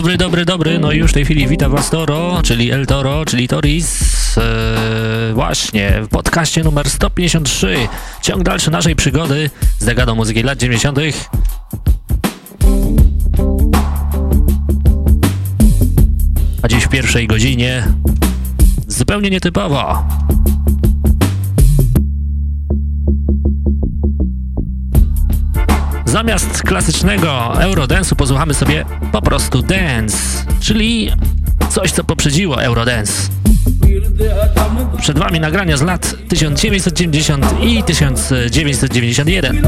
Dobry, dobry, dobry. No i już w tej chwili witam Was Toro, czyli El Toro, czyli Toris. Eee, właśnie w podcaście numer 153. Ciąg dalszy naszej przygody z degadą muzyki lat 90. A dziś w pierwszej godzinie zupełnie nietypowo. Zamiast klasycznego Eurodance'u posłuchamy sobie po prostu dance, czyli coś, co poprzedziło Eurodance. Przed Wami nagrania z lat 1990 i 1991.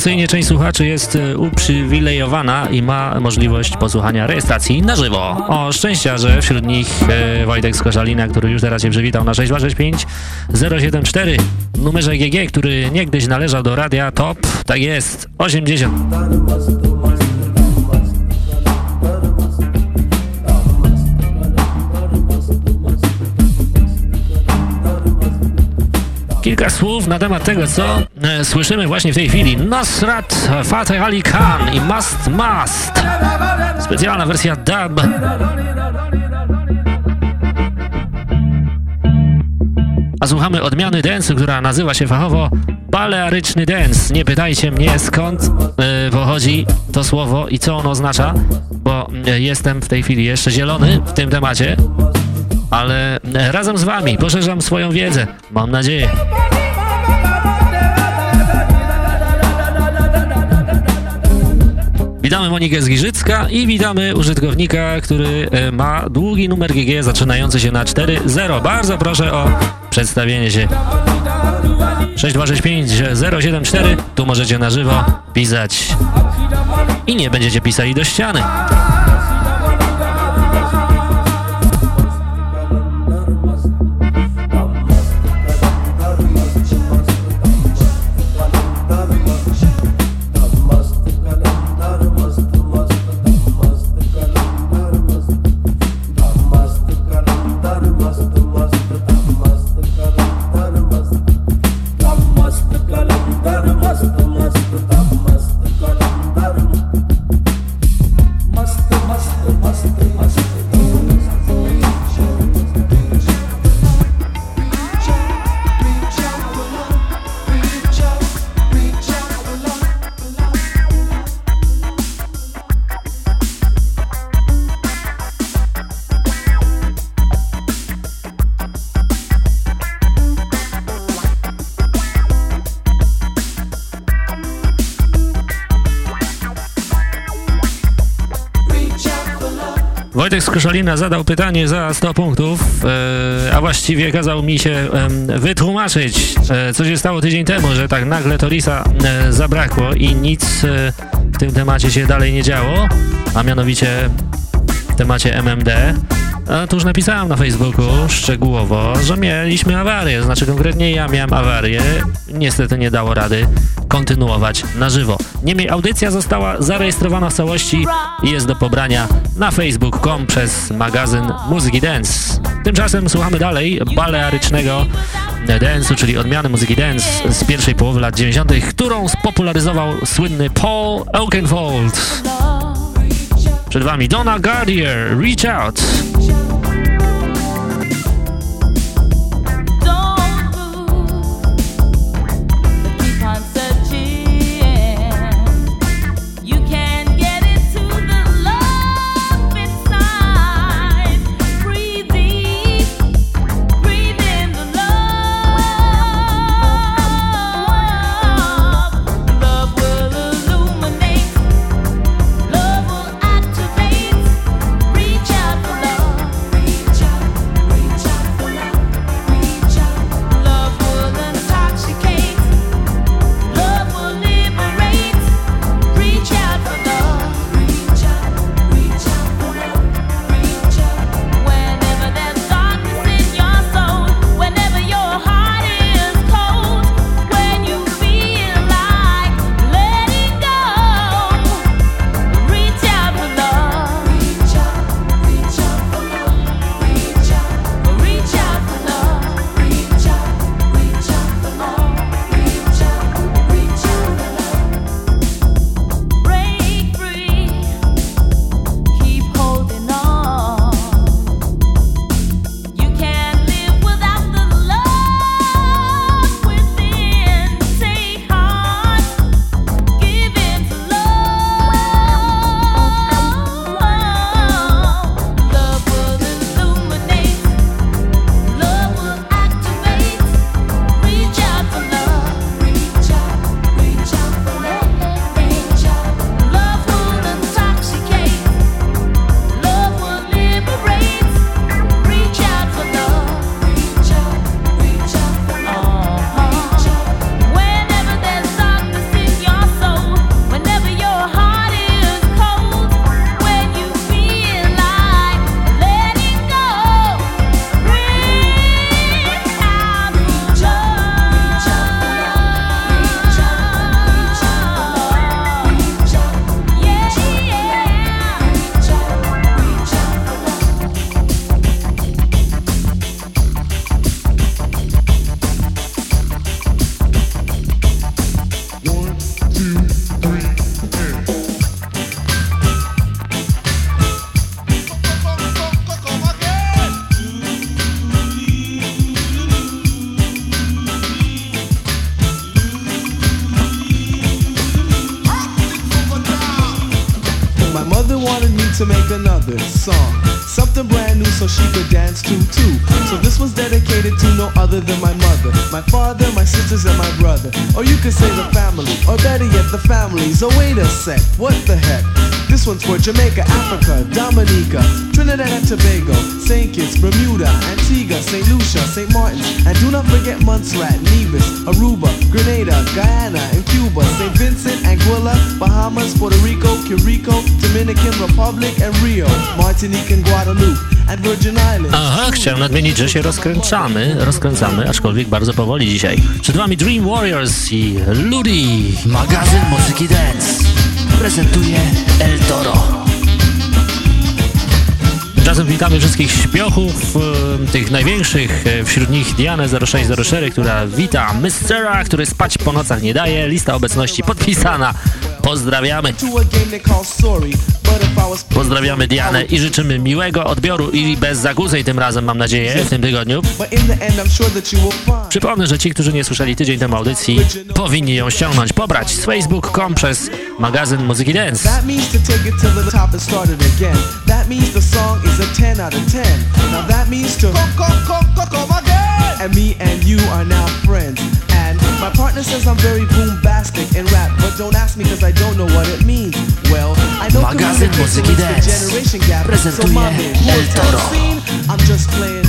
Tradycyjnie część słuchaczy jest e, uprzywilejowana i ma możliwość posłuchania rejestracji na żywo. O szczęścia, że wśród nich e, Wojtek z Koszalina, który już teraz się przywitał na 6265 074 numerze GG, który niegdyś należał do radia Top, tak jest, 80. Kilka słów na temat tego, co słyszymy właśnie w tej chwili. Nasrat Fateh Ali Khan i Must Must. Specjalna wersja dub. A słuchamy odmiany dance, która nazywa się fachowo balearyczny dance. Nie pytajcie mnie skąd e, pochodzi to słowo i co ono oznacza, bo e, jestem w tej chwili jeszcze zielony w tym temacie ale razem z Wami poszerzam swoją wiedzę. Mam nadzieję. Witamy Monikę z Giżycka i witamy użytkownika, który e, ma długi numer GG zaczynający się na 4.0. Bardzo proszę o przedstawienie się. 6265 074, tu możecie na żywo pisać i nie będziecie pisali do ściany. Koszalina zadał pytanie za 100 punktów, e, a właściwie kazał mi się wytłumaczyć, e, co się stało tydzień temu, że tak nagle Torisa e, zabrakło i nic w tym temacie się dalej nie działo, a mianowicie w temacie MMD. A tu już napisałem na Facebooku szczegółowo, że mieliśmy awarię, znaczy konkretnie ja miałem awarię, niestety nie dało rady kontynuować na żywo. Niemniej audycja została zarejestrowana w całości i jest do pobrania na facebook.com przez magazyn Muzyki Dance. Tymczasem słuchamy dalej balearycznego dance'u, czyli odmiany muzyki dance z pierwszej połowy lat 90., którą spopularyzował słynny Paul Oakenfold. Przed wami Donna Gardier, Reach Out. Jamaica, Africa, Dominica, Trinidad and Tobago, St. Kitts, Bermuda, Antigua, St. Lucia, St. Martin, and do not forget Montserrat, Nevis, Aruba, Grenada, Guyana, and Cuba, St. Vincent, Anguilla, Bahamas, Puerto Rico, Curico, Dominican Republic, and Rio, Martinique and Guadeloupe. Aha, chciałem nadmienić, że się rozkręcamy, rozkręcamy, aczkolwiek bardzo powoli dzisiaj. Przed wami Dream Warriors i Ludi, magazyn muzyki dance prezentuje El Toro. Tymczasem witamy wszystkich śpiochów, tych największych, e, wśród nich Dianę 0604, która wita Mystera, który spać po nocach nie daje, lista obecności podpisana. Pozdrawiamy. Pozdrawiamy Dianę i życzymy miłego odbioru i bez zaguzej tym razem, mam nadzieję, w tym tygodniu. Przypomnę, że ci, którzy nie słyszeli tydzień temu audycji, powinni ją ściągnąć, pobrać z facebook.com przez magazyn Muzyki Dance. And me and you are now friends. My partner says I'm very boombastic in rap, but don't ask me cause I don't know what it means. Well, I know Magazyn Muzyki Dance generation gap, so prezentuje El Toro. I'm just playing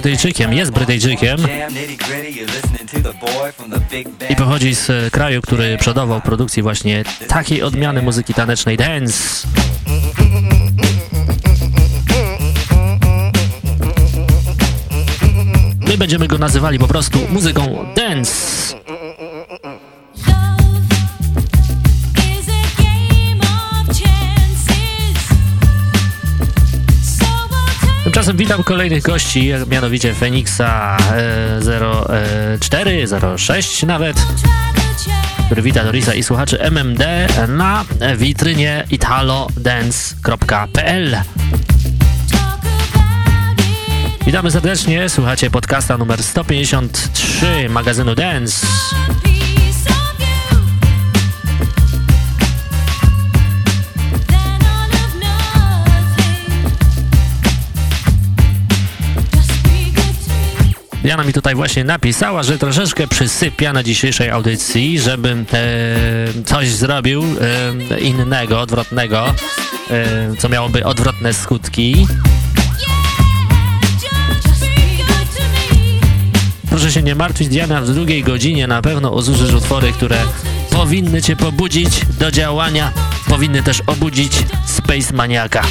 Brytyjczykiem, jest Brytyjczykiem i pochodzi z e, kraju, który przodował produkcji właśnie takiej odmiany muzyki tanecznej dance. My będziemy go nazywali po prostu muzyką dance. Tymczasem witam kolejnych gości, mianowicie Feniksa e, 04, 06 nawet. try to change. który wita Dorisa i słuchaczy MMD na witrynie italodance.pl. Witamy serdecznie, słuchacie podcasta numer 153 magazynu Dance. Diana mi tutaj właśnie napisała, że troszeczkę przysypia na dzisiejszej audycji, żebym coś zrobił e, innego, odwrotnego, e, co miałoby odwrotne skutki. Proszę się nie martwić, Diana, w drugiej godzinie na pewno użyczysz utwory, które powinny cię pobudzić do działania, powinny też obudzić Space Maniaka.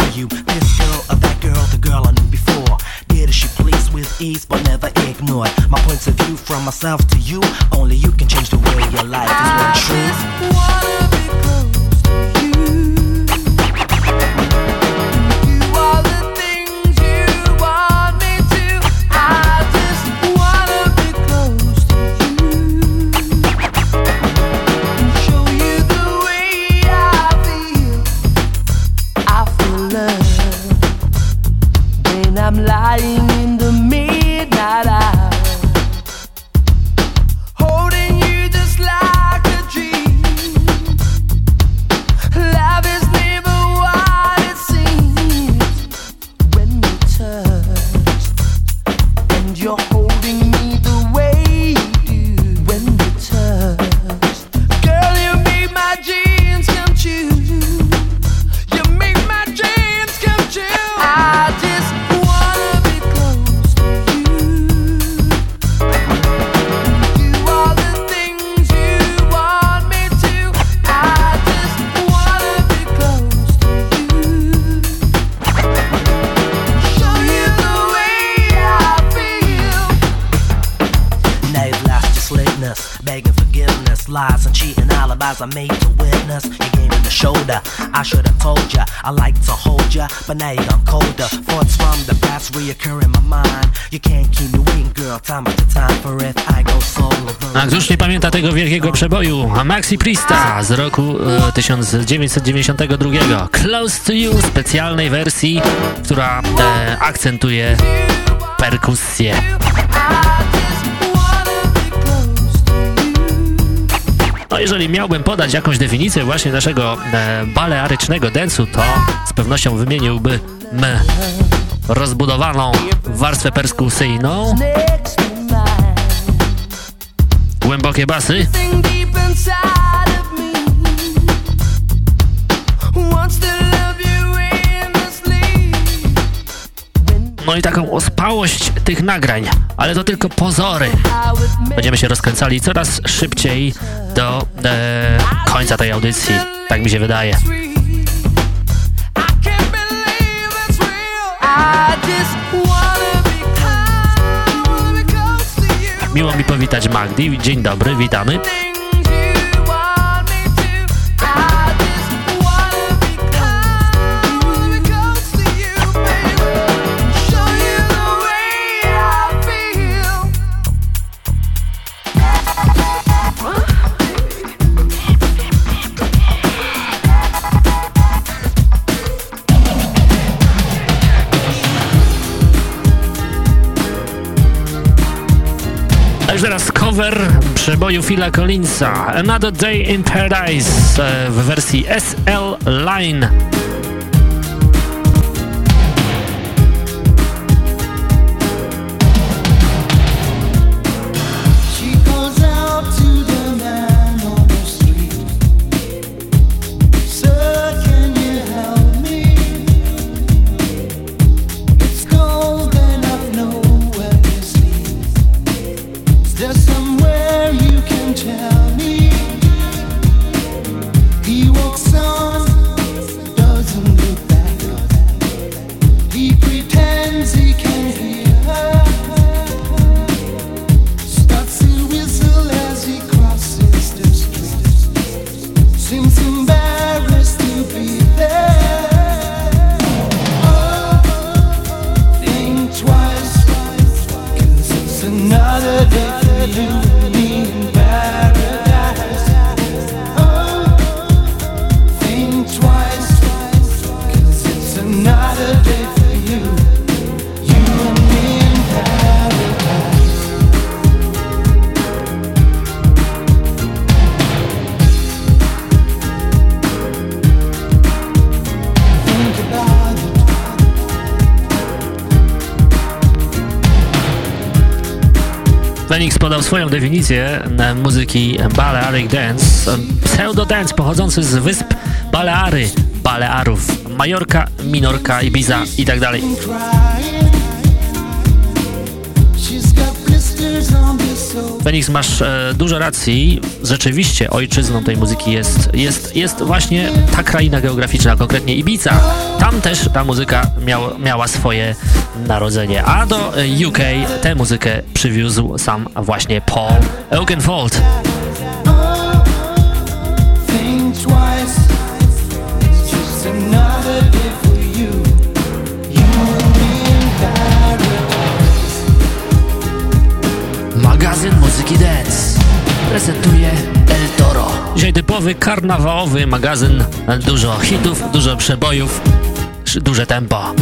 Are you? This girl or that girl, the girl I knew before. Did she please with ease, but never ignored my points of view from myself to you? Only you can change the way your life is one truth. Are made witness. You gave me the shoulder. I should have told ya I like to hold ya, but now gone colder. Thoughts from the past reoccur in my mind. You can't keep me waiting, girl. Time after time. For if I go solo, A nie pamięta tego wielkiego przeboju Maxi Priesta z roku e, 1992 Close to You specjalnej wersji, która e, akcentuje perkusję. Jeżeli miałbym podać jakąś definicję właśnie naszego e, balearycznego dance'u, to z pewnością wymieniłbym rozbudowaną warstwę perkusyjną, głębokie basy, no i taką ospałość tych nagrań, ale to tylko pozory. Będziemy się rozkręcali coraz szybciej do e, końca tej audycji, tak mi się wydaje. Miło mi powitać Magdi, dzień dobry, witamy. Cover przeboju Phila Collinsa Another Day in Paradise e, w wersji SL Line. Swoją definicję muzyki Balearic Dance. E, Pseudo dance pochodzący z wysp Baleary, Balearów, Majorka, Minorka, Ibiza i tak dalej. Fenix, masz e, dużo racji. Rzeczywiście ojczyzną tej muzyki jest, jest, jest właśnie ta kraina geograficzna, konkretnie Ibiza. Tam też ta muzyka miał, miała swoje narodzenie. A do e, UK tę muzykę przywiózł sam właśnie Paul Oakenfold. Magazyn muzyki dance prezentuje El Toro. Dzisiaj typowy karnawałowy magazyn. Dużo hitów, dużo przebojów, duże tempo.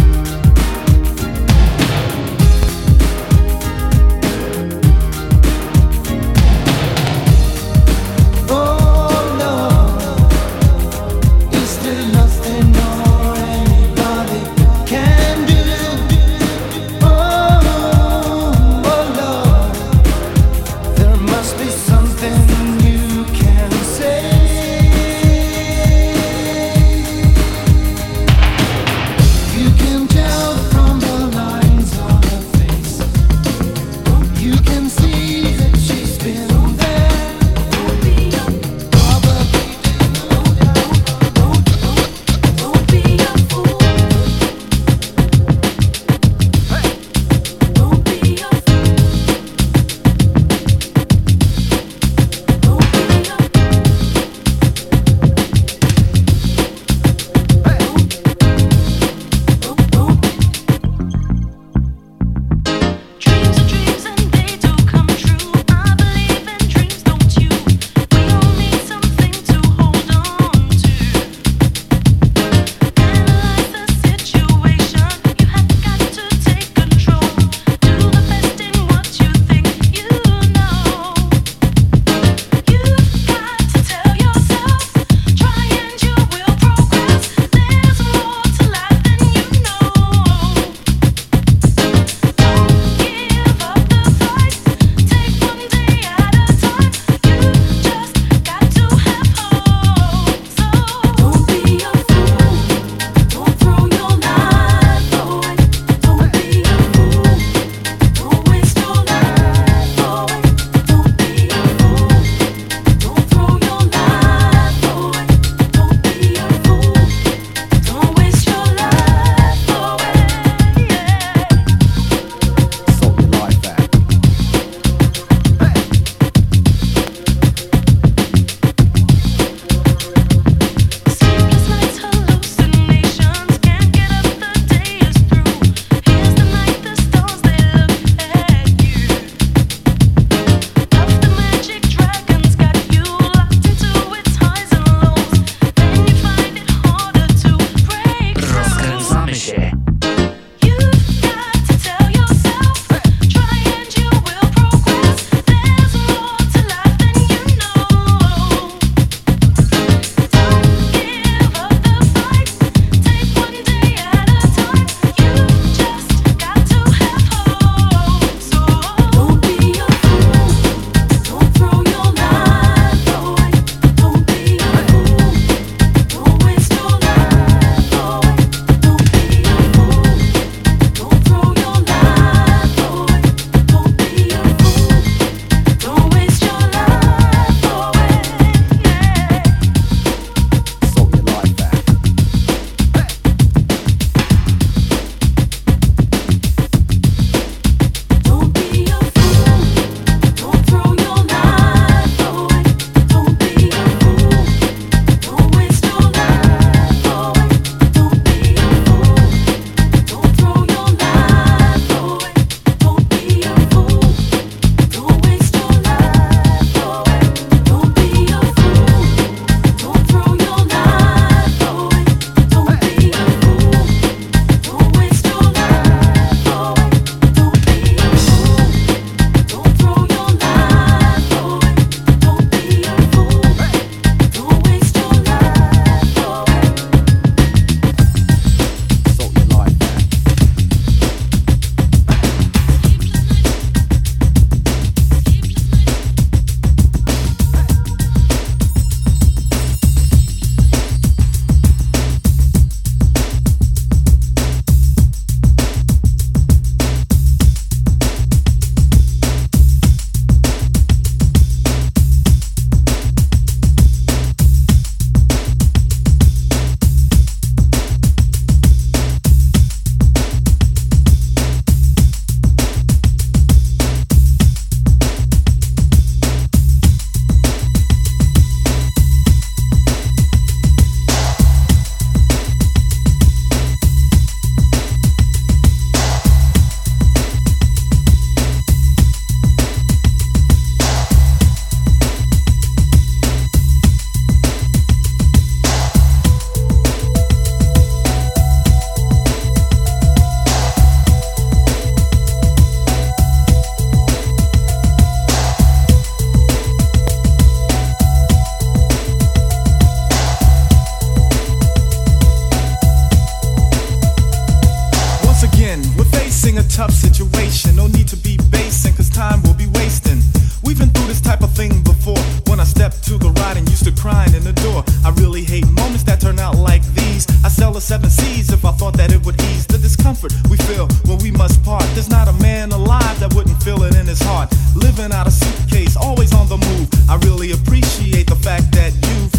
always on the move. I really appreciate the fact that you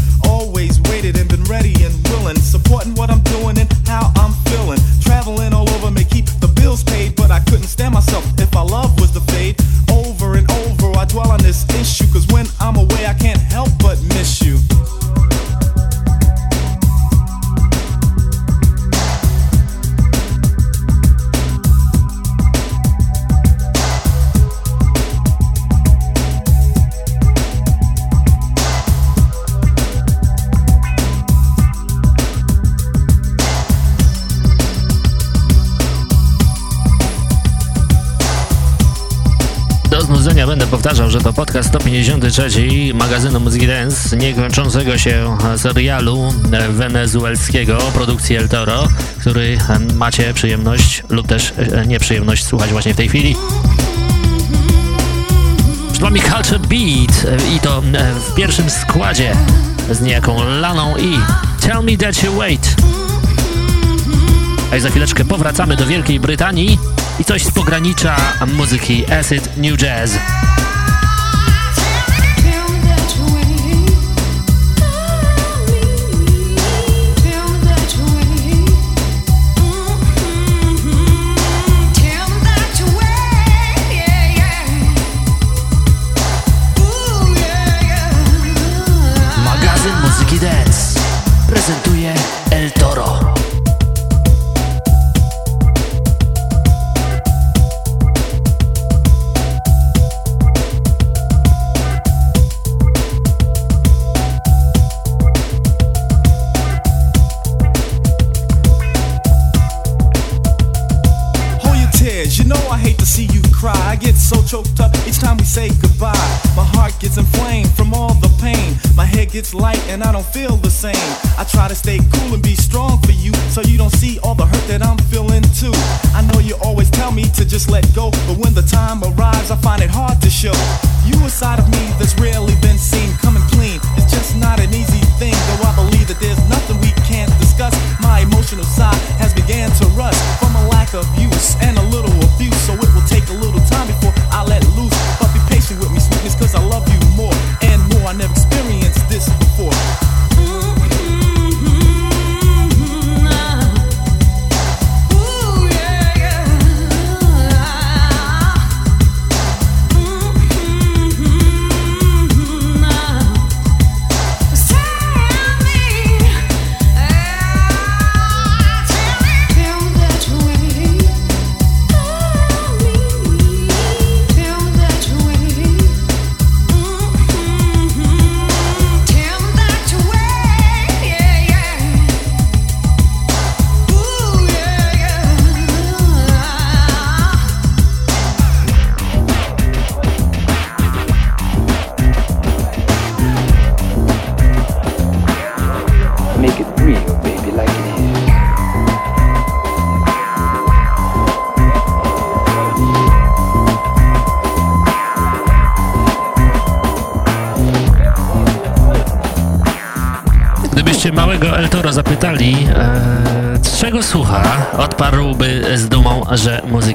Notatka 153 magazynu Muzyki Dance, niekończącego się serialu wenezuelskiego produkcji El Toro, który macie przyjemność lub też e, nieprzyjemność słuchać właśnie w tej chwili. Przed wami Culture Beat e, i to e, w pierwszym składzie z niejaką Laną i Tell Me That You Wait. A za chwileczkę powracamy do Wielkiej Brytanii i coś z pogranicza muzyki Acid New Jazz.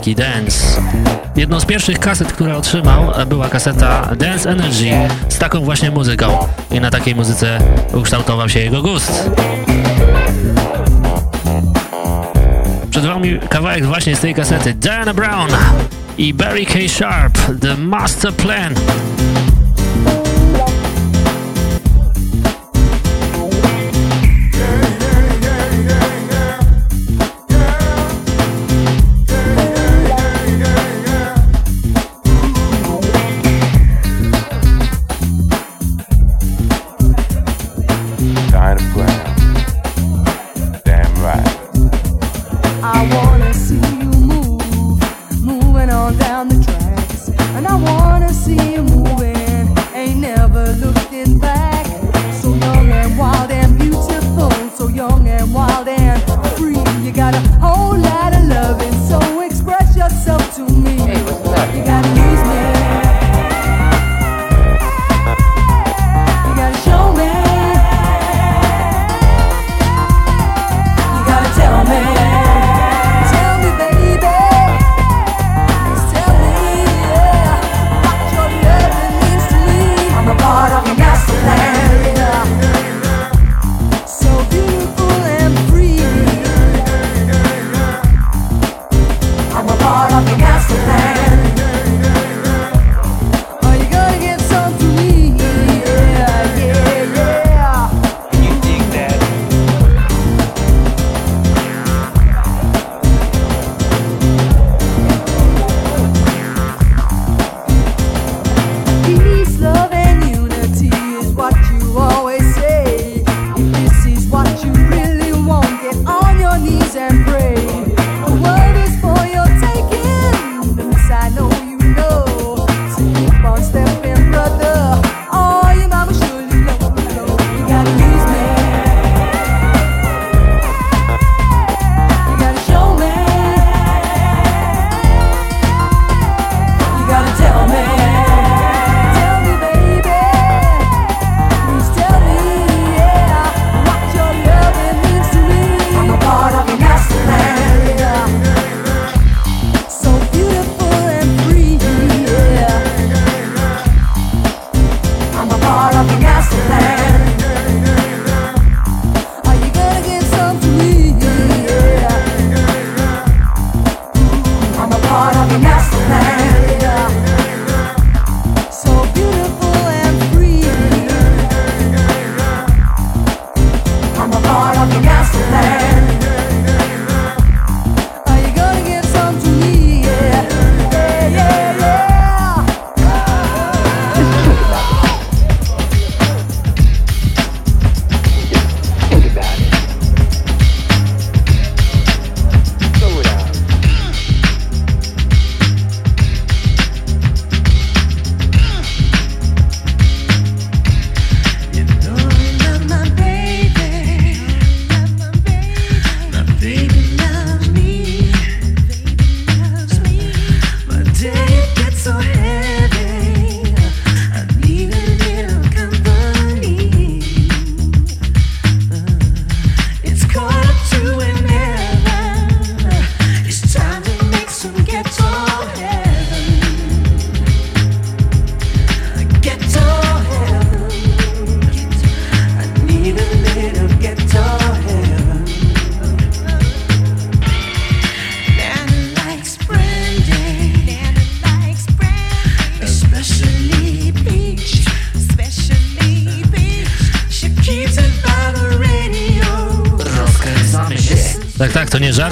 muzyki dance. Jedną z pierwszych kaset, które otrzymał, była kaseta Dance Energy z taką właśnie muzyką i na takiej muzyce ukształtował się jego gust. Przed wami kawałek właśnie z tej kasety Diana Brown i Barry K. Sharp, The Master Plan.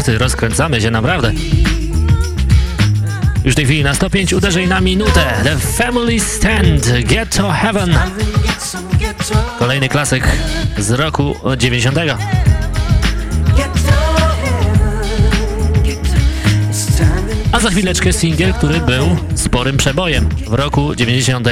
rozkręcamy się naprawdę. Już w tej chwili na 105 uderzeń na minutę. The Family Stand, Get to Heaven. Kolejny klasyk z roku 90. A za chwileczkę singiel, który był sporym przebojem w roku 90.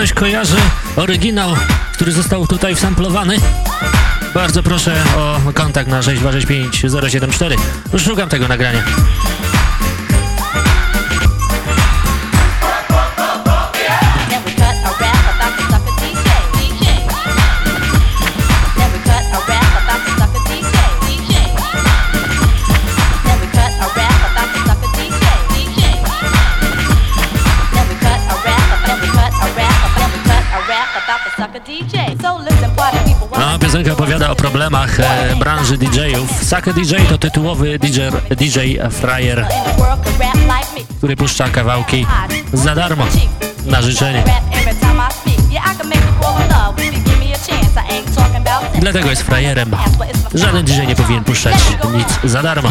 ktoś kojarzy oryginał, który został tutaj wsamplowany, bardzo proszę o kontakt na 6265074. Szukam tego nagrania. No, piosenka opowiada o problemach e, branży DJ-ów. Saka DJ to tytułowy DJ, DJ frajer, który puszcza kawałki za darmo, na życzenie. Dlatego jest frajerem. Żaden DJ nie powinien puszczać nic za darmo.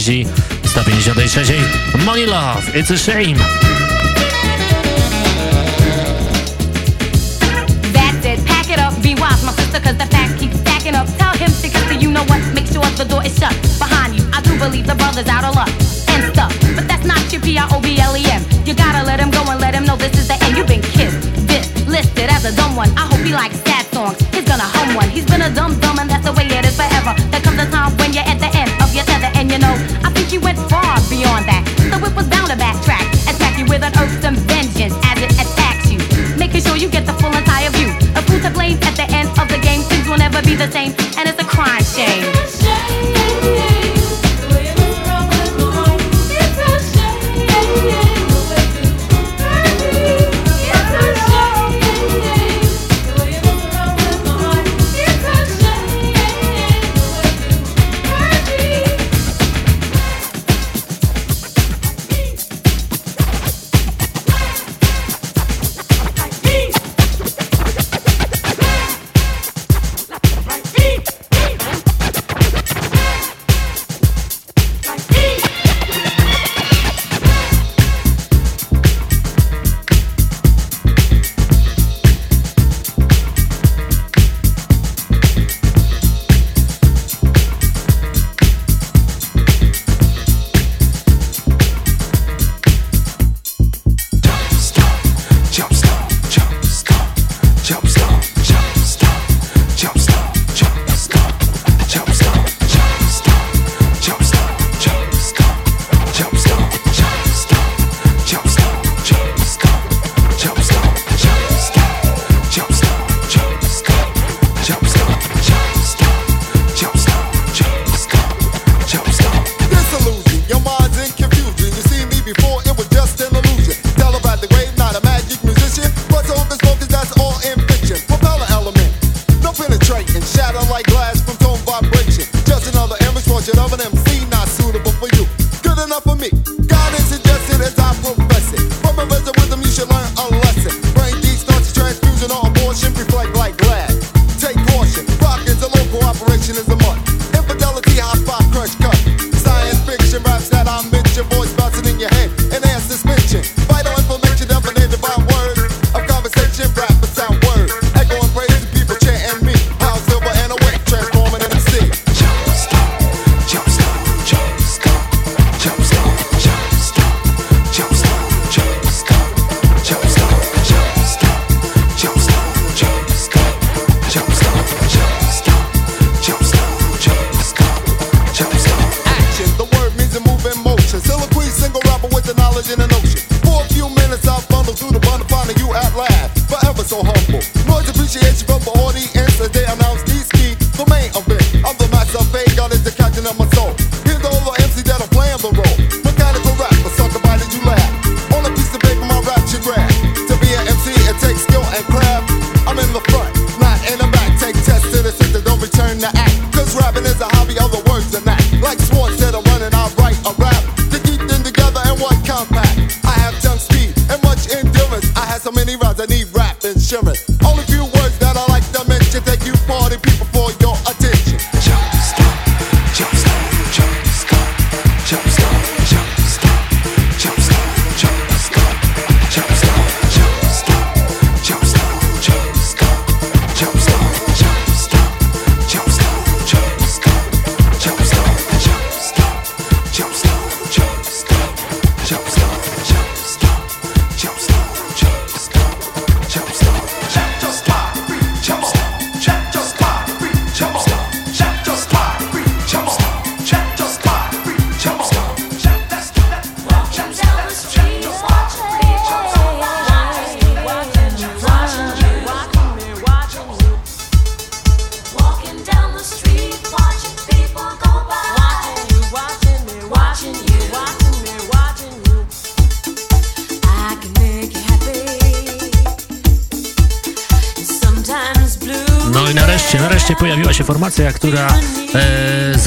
Benji. Está Benji DCG. Money Love, It's a Shame. That's it, pack it up, be wise, my sister, cause the fact keeps stacking up. Tell him to get to you know what, make sure the door is shut behind you. I do believe the brother's out of luck and stuff, but that's not your P-R-O-B-L-E-M. You gotta let him go and let him know this is the end. You've been kissed, this, listed as a dumb one. I hope he likes sad songs. He's gonna hum one. He's been a dumb dumb and that's the way it is forever. There comes a time when you're at the but you went far beyond that, so it was bound to backtrack. Attack you with an irksome vengeance as it attacks you. Making sure you get the full entire view of who's to blame at the end of the game. Things will never be the same, and it's a crime shame.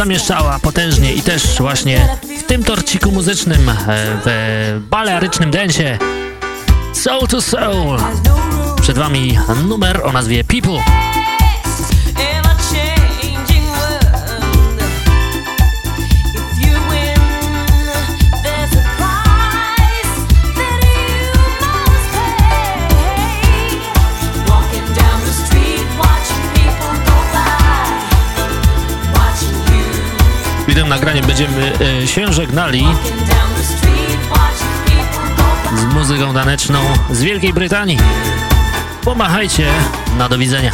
Zamieszczała potężnie i też właśnie w tym torciku muzycznym, e, w balearycznym densie Soul to Soul. Przed wami numer o nazwie People. Tym nagraniem będziemy e, się żegnali z muzyką taneczną z Wielkiej Brytanii. Pomachajcie, na do widzenia.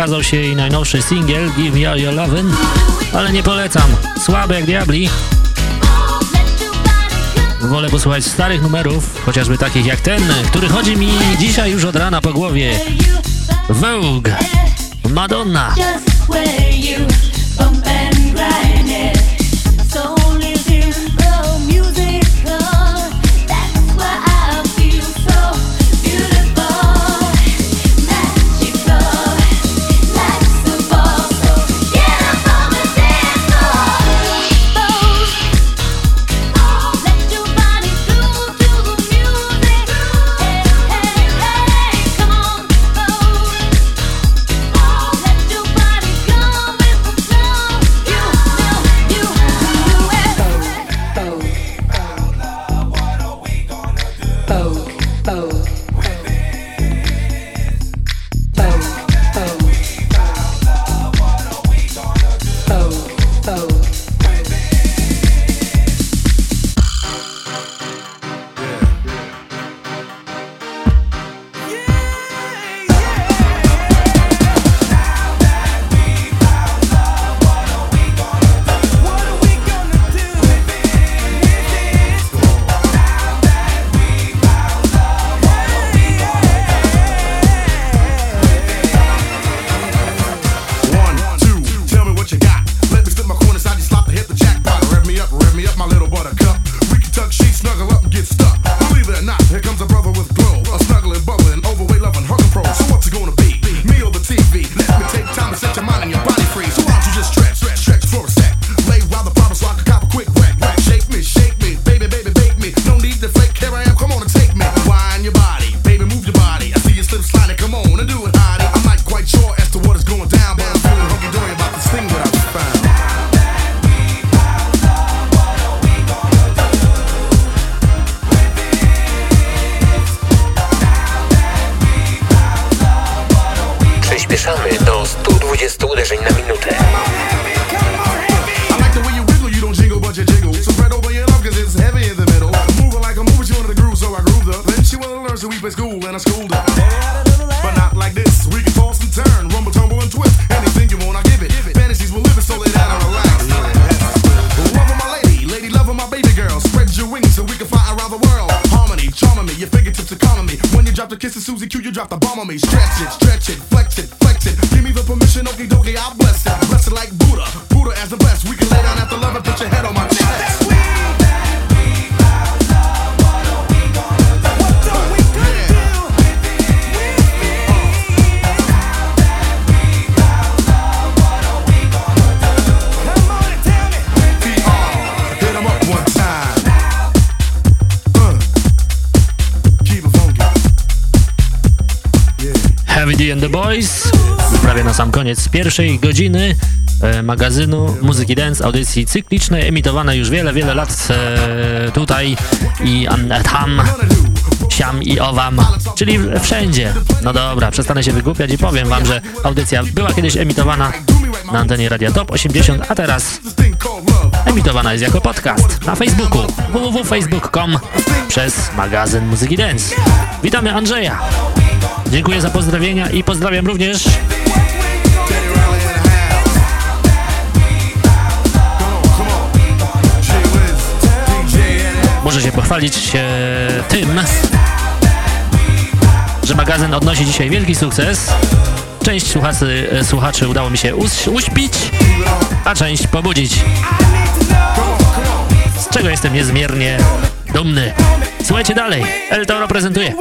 ukazał się jej najnowszy singiel Give Me Your Lovin', ale nie polecam, słabe jak diabli. Wolę posłuchać starych numerów, chociażby takich jak ten, który chodzi mi dzisiaj już od rana po głowie. Vogue, Madonna. Vogue. pierwszej godziny e, magazynu Muzyki Dance, audycji cyklicznej, emitowane już wiele, wiele lat e, tutaj i tam, siam i owam, czyli wszędzie. No dobra, przestanę się wygłupiać i powiem wam, że audycja była kiedyś emitowana na antenie Radia Top 80, a teraz emitowana jest jako podcast na Facebooku www.facebook.com przez magazyn Muzyki Dance. Witamy Andrzeja. Dziękuję za pozdrowienia i pozdrawiam również może się pochwalić się tym, że magazyn odnosi dzisiaj wielki sukces. Część słuchaczy, e, słuchaczy udało mi się uś uśpić, a część pobudzić. Z czego jestem niezmiernie dumny. Słuchajcie dalej, El Toro prezentuje.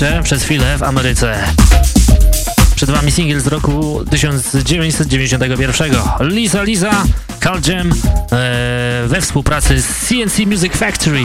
Jeszcze przez chwilę w Ameryce. Przed wami singiel z roku 1991. Lisa Lisa, Carl Jam e, we współpracy z CNC Music Factory.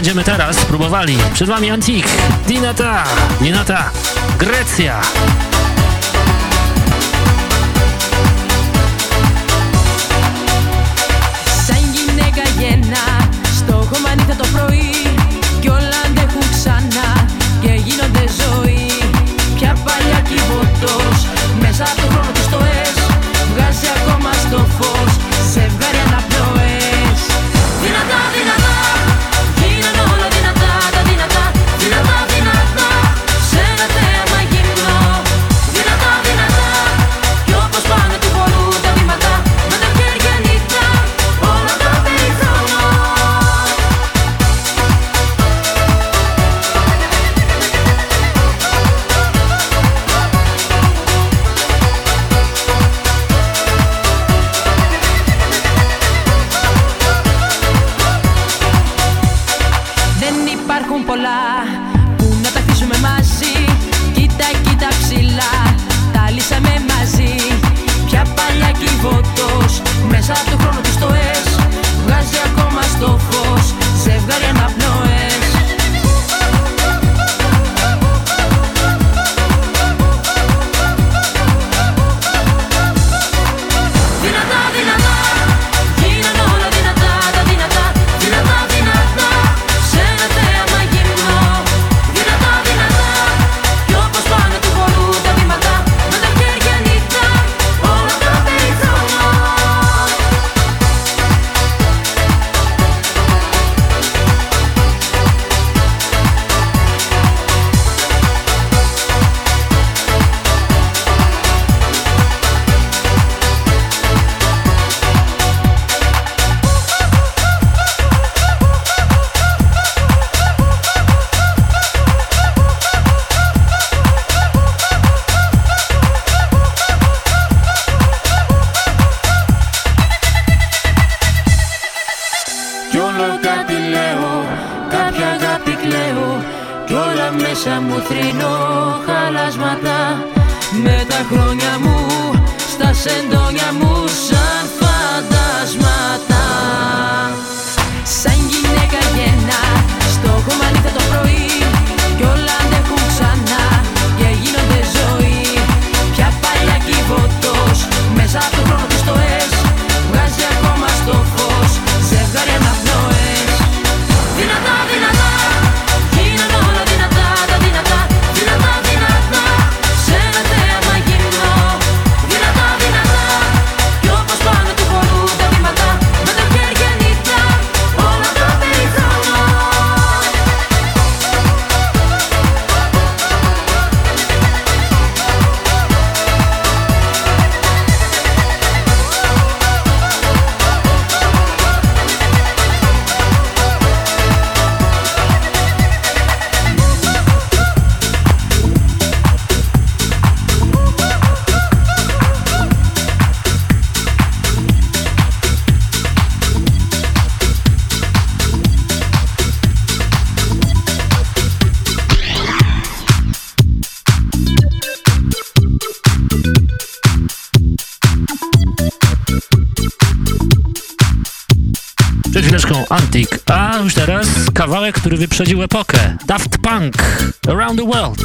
Będziemy teraz próbowali. Przed wami Antik, Dinata, Dinata, Grecja. Kawałek, który wyprzedził epokę. Daft Punk, Around the World.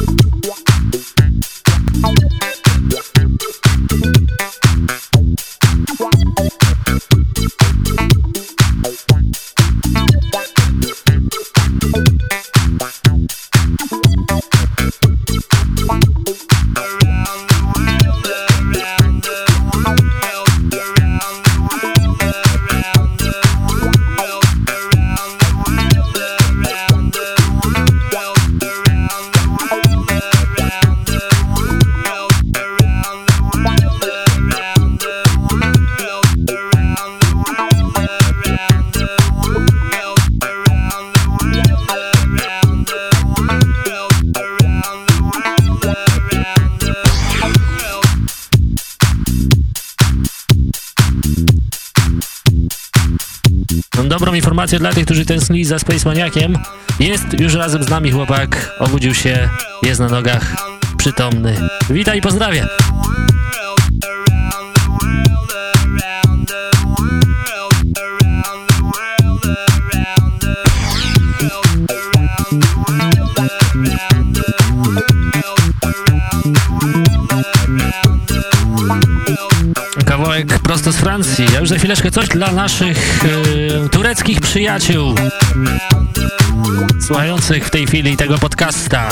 Dla tych, którzy tęsknili za Space Maniakiem. Jest już razem z nami chłopak, obudził się, jest na nogach, przytomny. Witaj i pozdrawiam. Kawałek prosto z Francji. A już za chwileczkę coś dla naszych e, tureckich przyjaciół słuchających w tej chwili tego podcasta.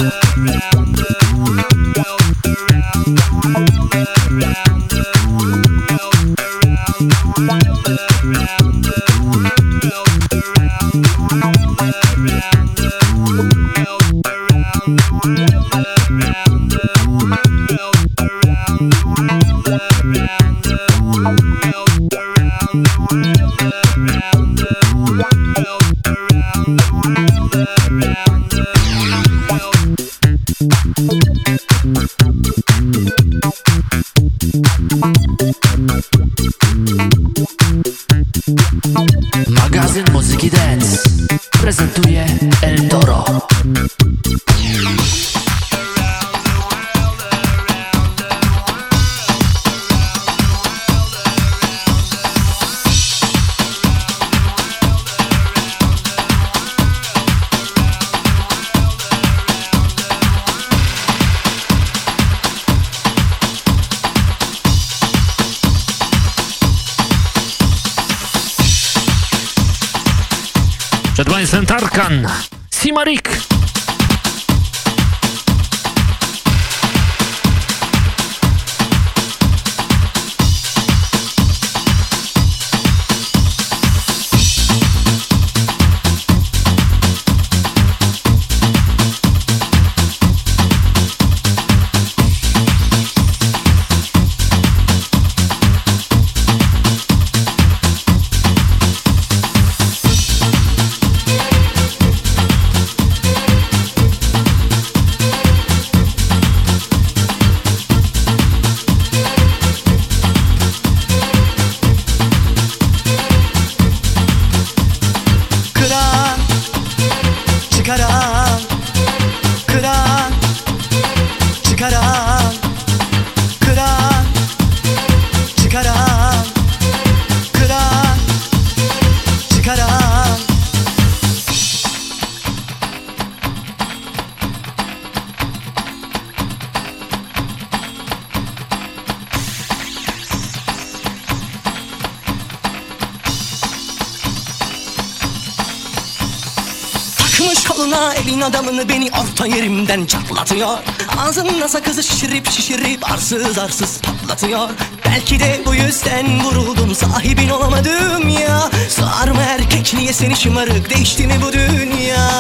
Koluna elin adamını beni orta yerimden çatlatıyor. Ağzında sakızı şişirip şişirip arsız arsız patlatıyor. Belki de bu yüzden vuruldum sahibin olamadım ya. Sağır mı erkekliğe seni şımarık? Değişti mi bu dünya?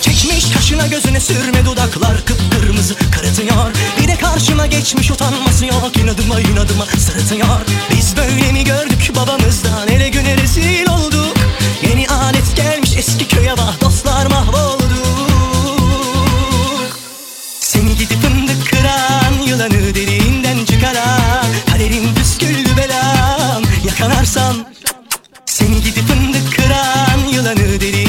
Çekmiş kaşına gözüne sürme dudaklar kıpkırmızı kırıtıyor. Bir de karşıma geçmiş utanması yok inadıma inadıma sırıtıyor. Biz böyle mi gördük babamızdan? Ele güne rezil olduk. Yeni alet gelmiş eski köye bak dostlar mahvolduk gidip fındık kıran yılanı deliğinden çıkaran Kaderim püsküllü belam yakalarsam Seni gidip fındık kıran yılanı deliğinden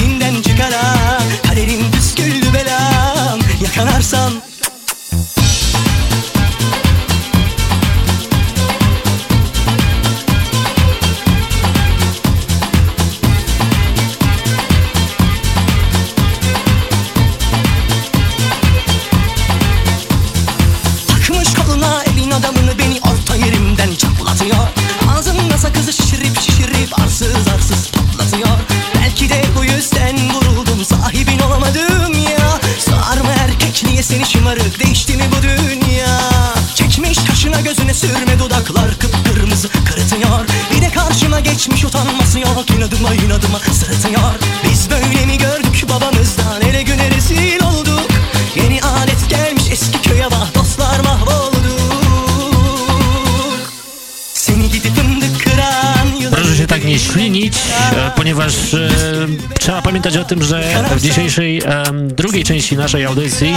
e, trzeba pamiętać o tym, że w dzisiejszej e, drugiej części naszej audycji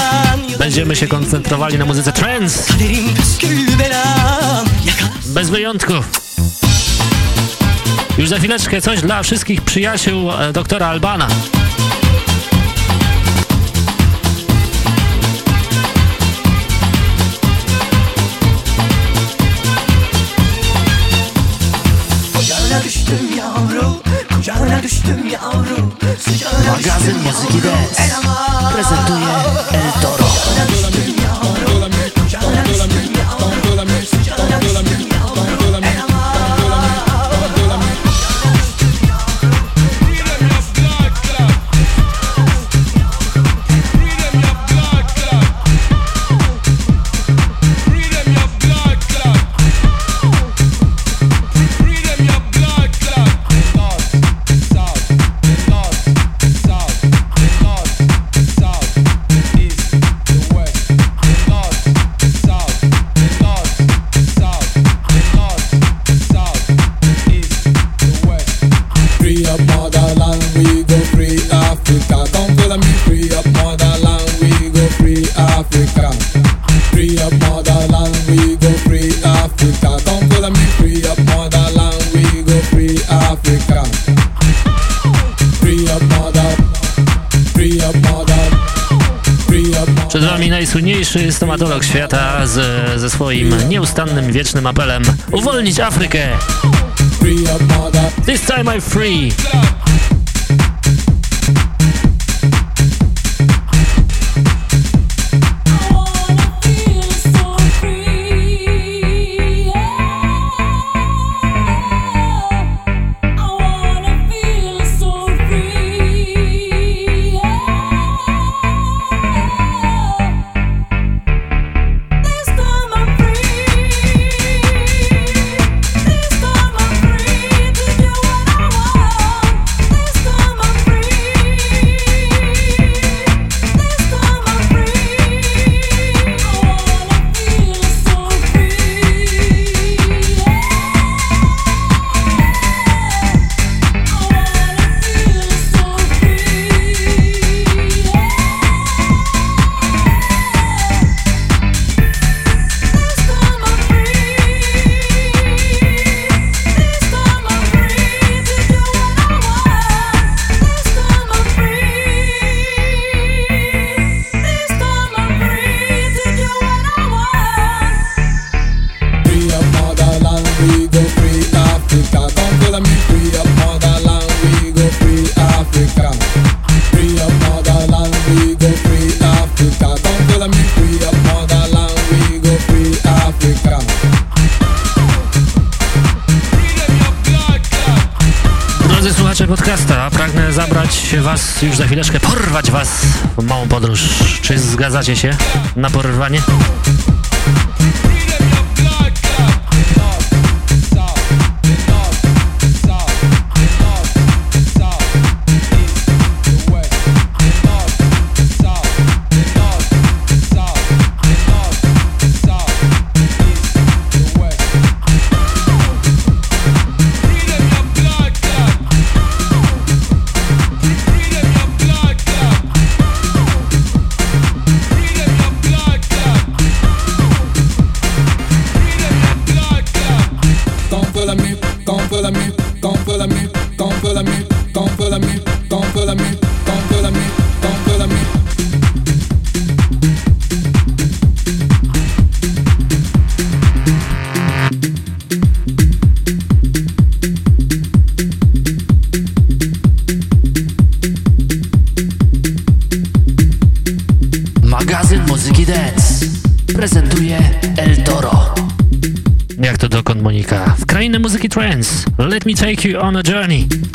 będziemy się koncentrowali na muzyce trance. Bez wyjątków. Już za chwileczkę coś dla wszystkich przyjaciół e, doktora Albana. Yavru Kucağına düştüm yavru Sıcağına Magazyn Muzyki Dance prezentuje El Toro. Free stomatolog świata z, ze swoim nieustannym, wiecznym apelem uwolnić Afrykę! This time I'm free! podróż. Czy zgadzacie się na porwanie? Let me take you on a journey.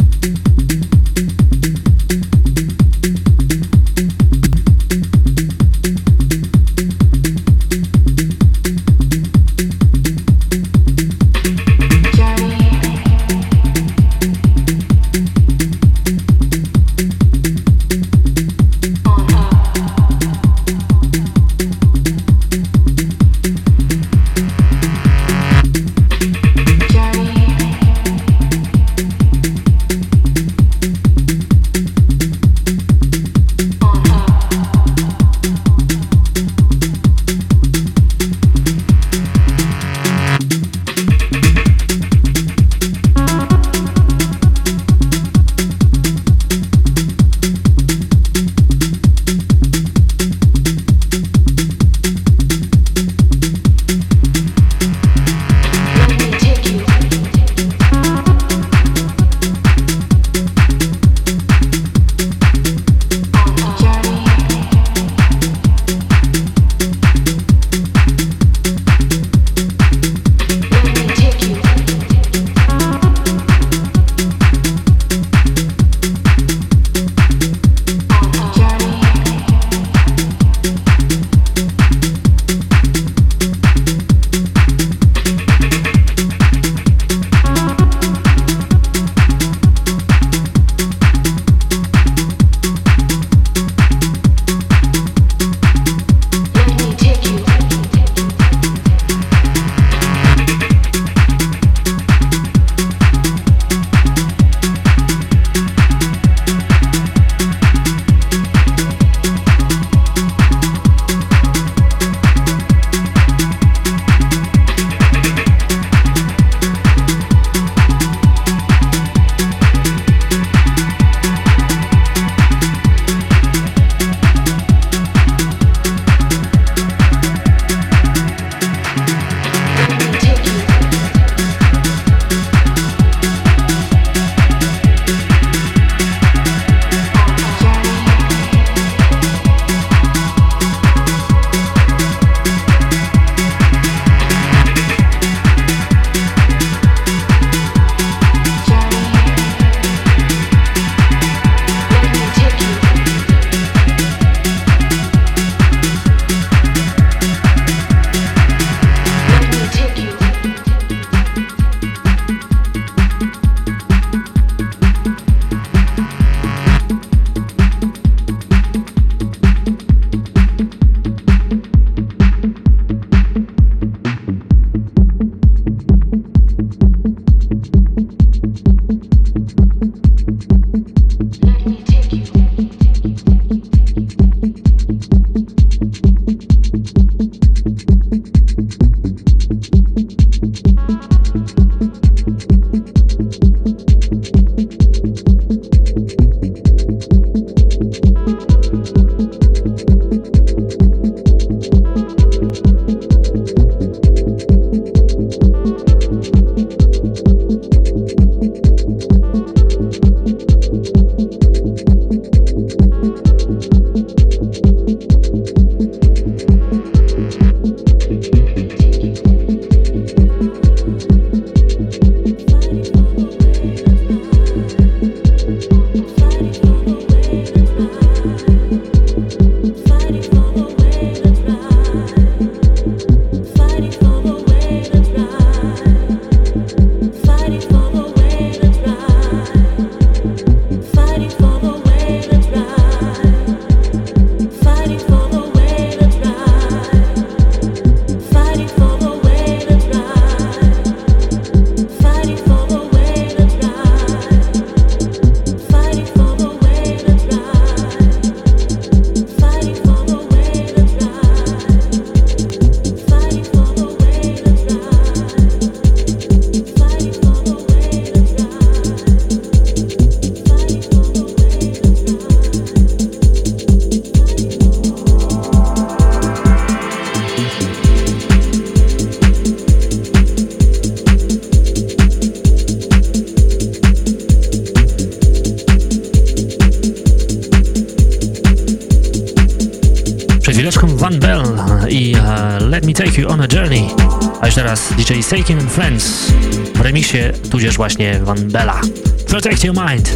A już teraz DJ Seikin and Friends w remiksie, tudzież właśnie Van Bella. Protect Your Mind.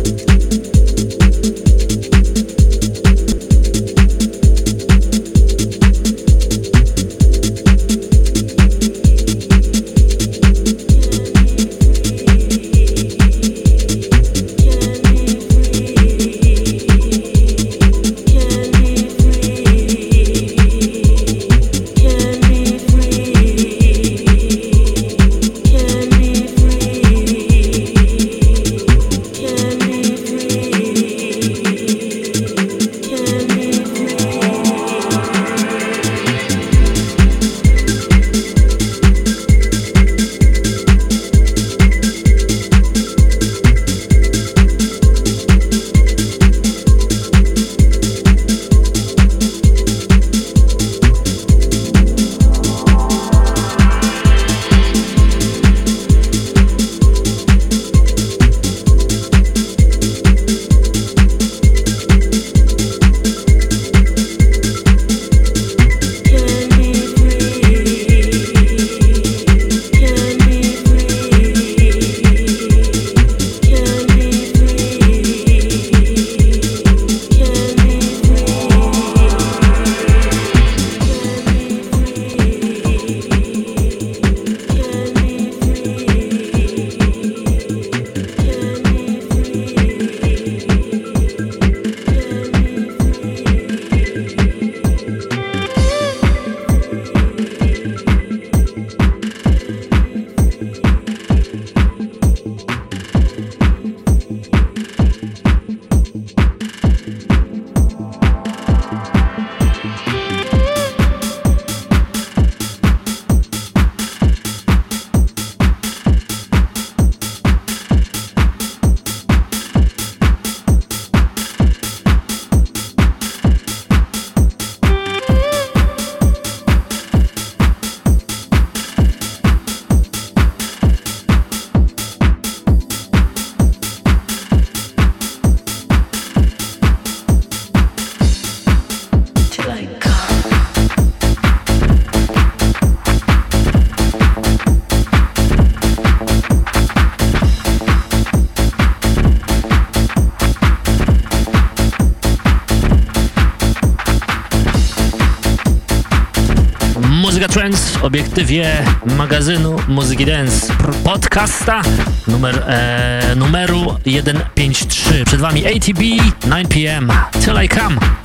Magazynu Muzyki Dance podcasta numer, e, numeru 153. Przed wami ATB 9pm Till I Come.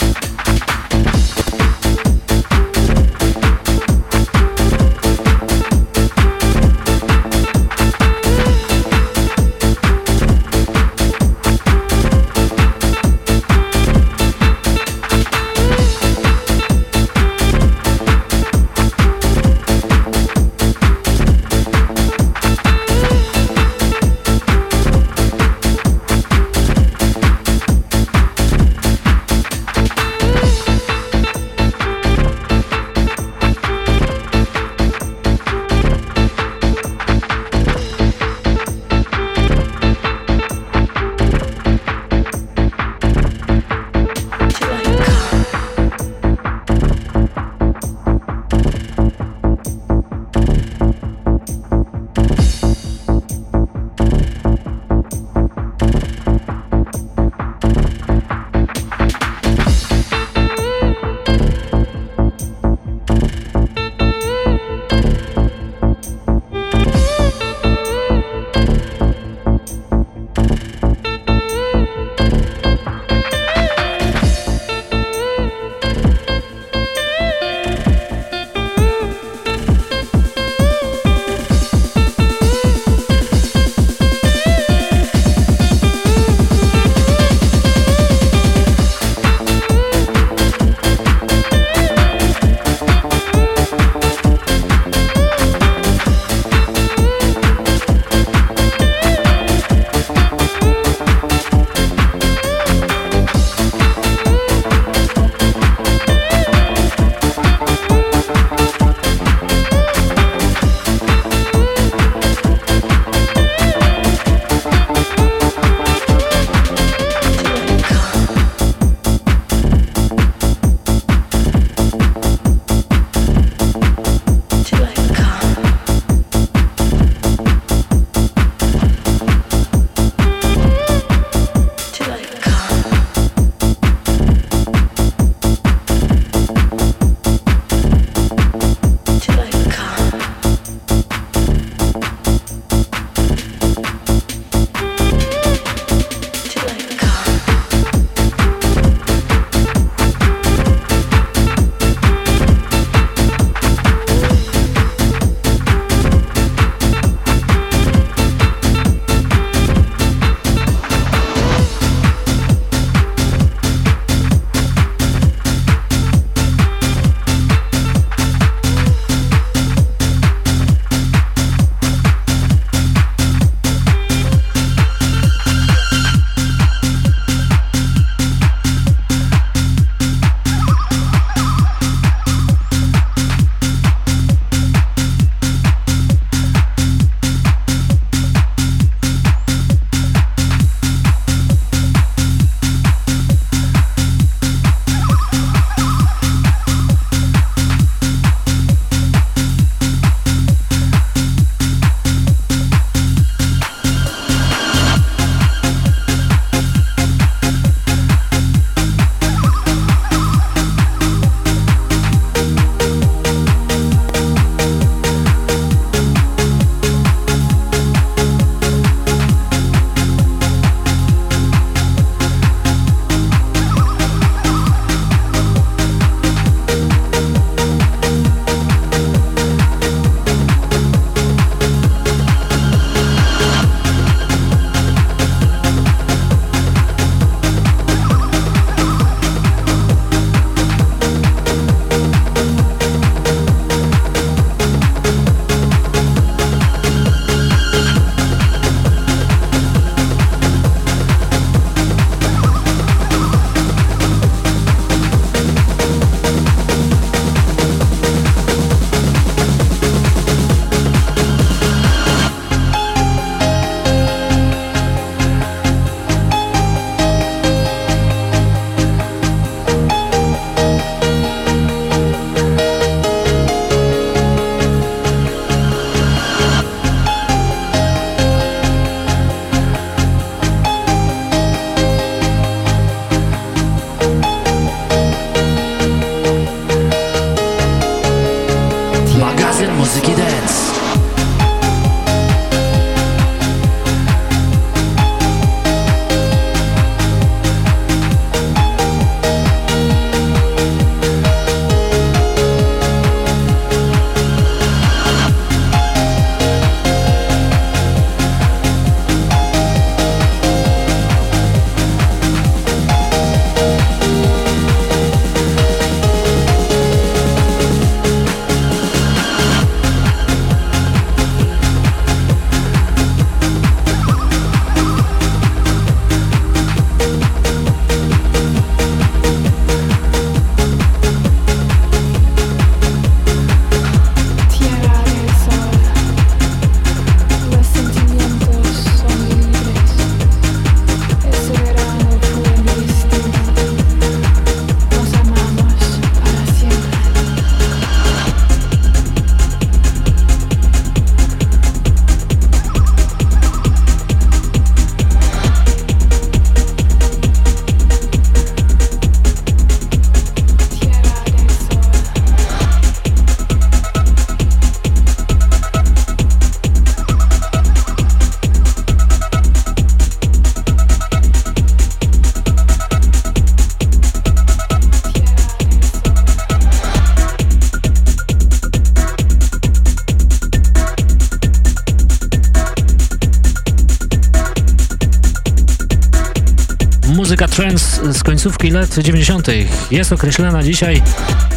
Końcówki lat 90. Jest określana dzisiaj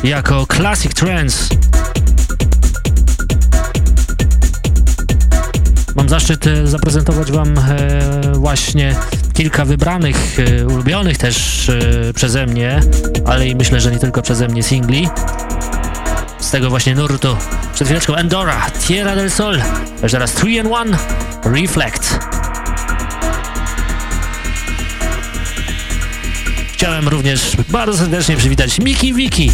jako classic trance. Mam zaszczyt e, zaprezentować Wam e, właśnie kilka wybranych, e, ulubionych też przeze mnie, ale i myślę, że nie tylko przeze mnie singli. Z tego właśnie nurtu. Przed chwileczką Endora, Tierra del Sol, już teraz 3 and 1, Reflect. Chciałem również bardzo serdecznie przywitać Miki Wiki.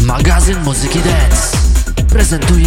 Magazyn Muzyki Dance prezentuje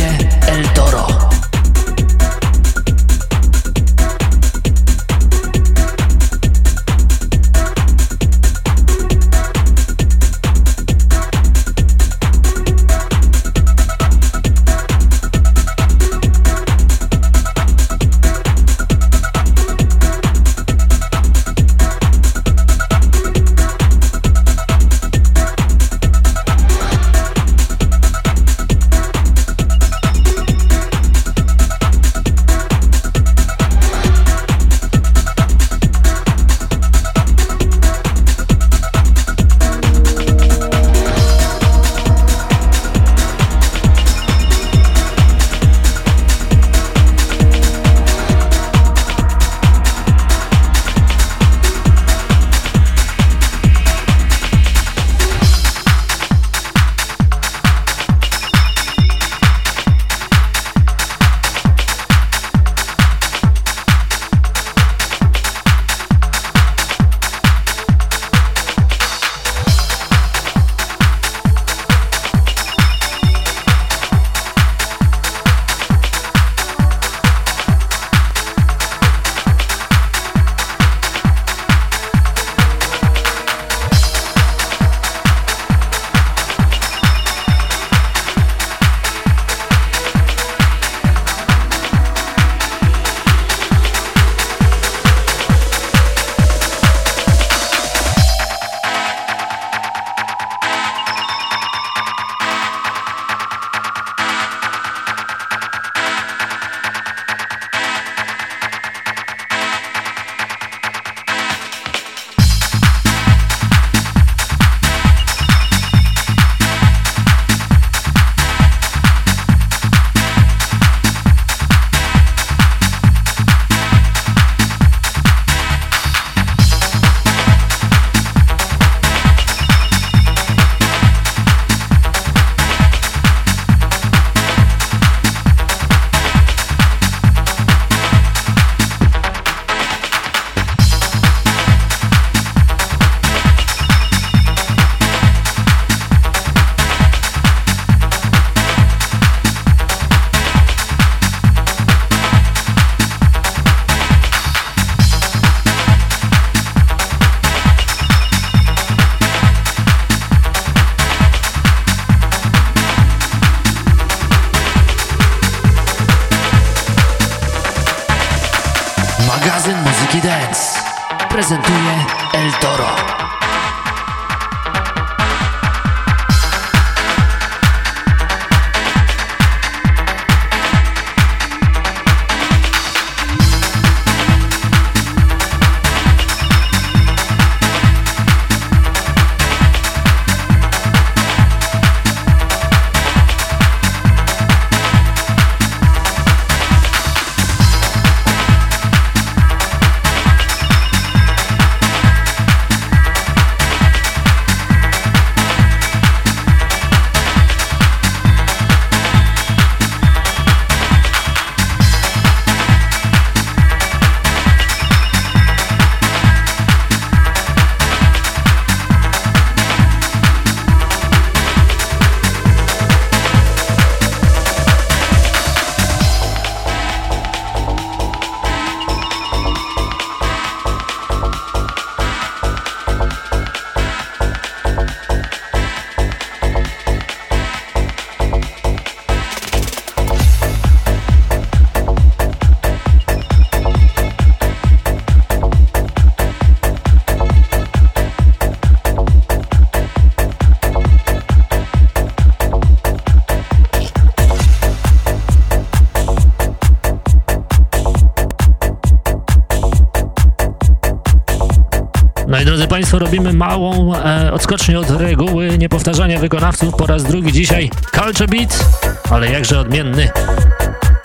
małą e, odskocznię od reguły niepowtarzania wykonawców po raz drugi dzisiaj Culture Beat, ale jakże odmienny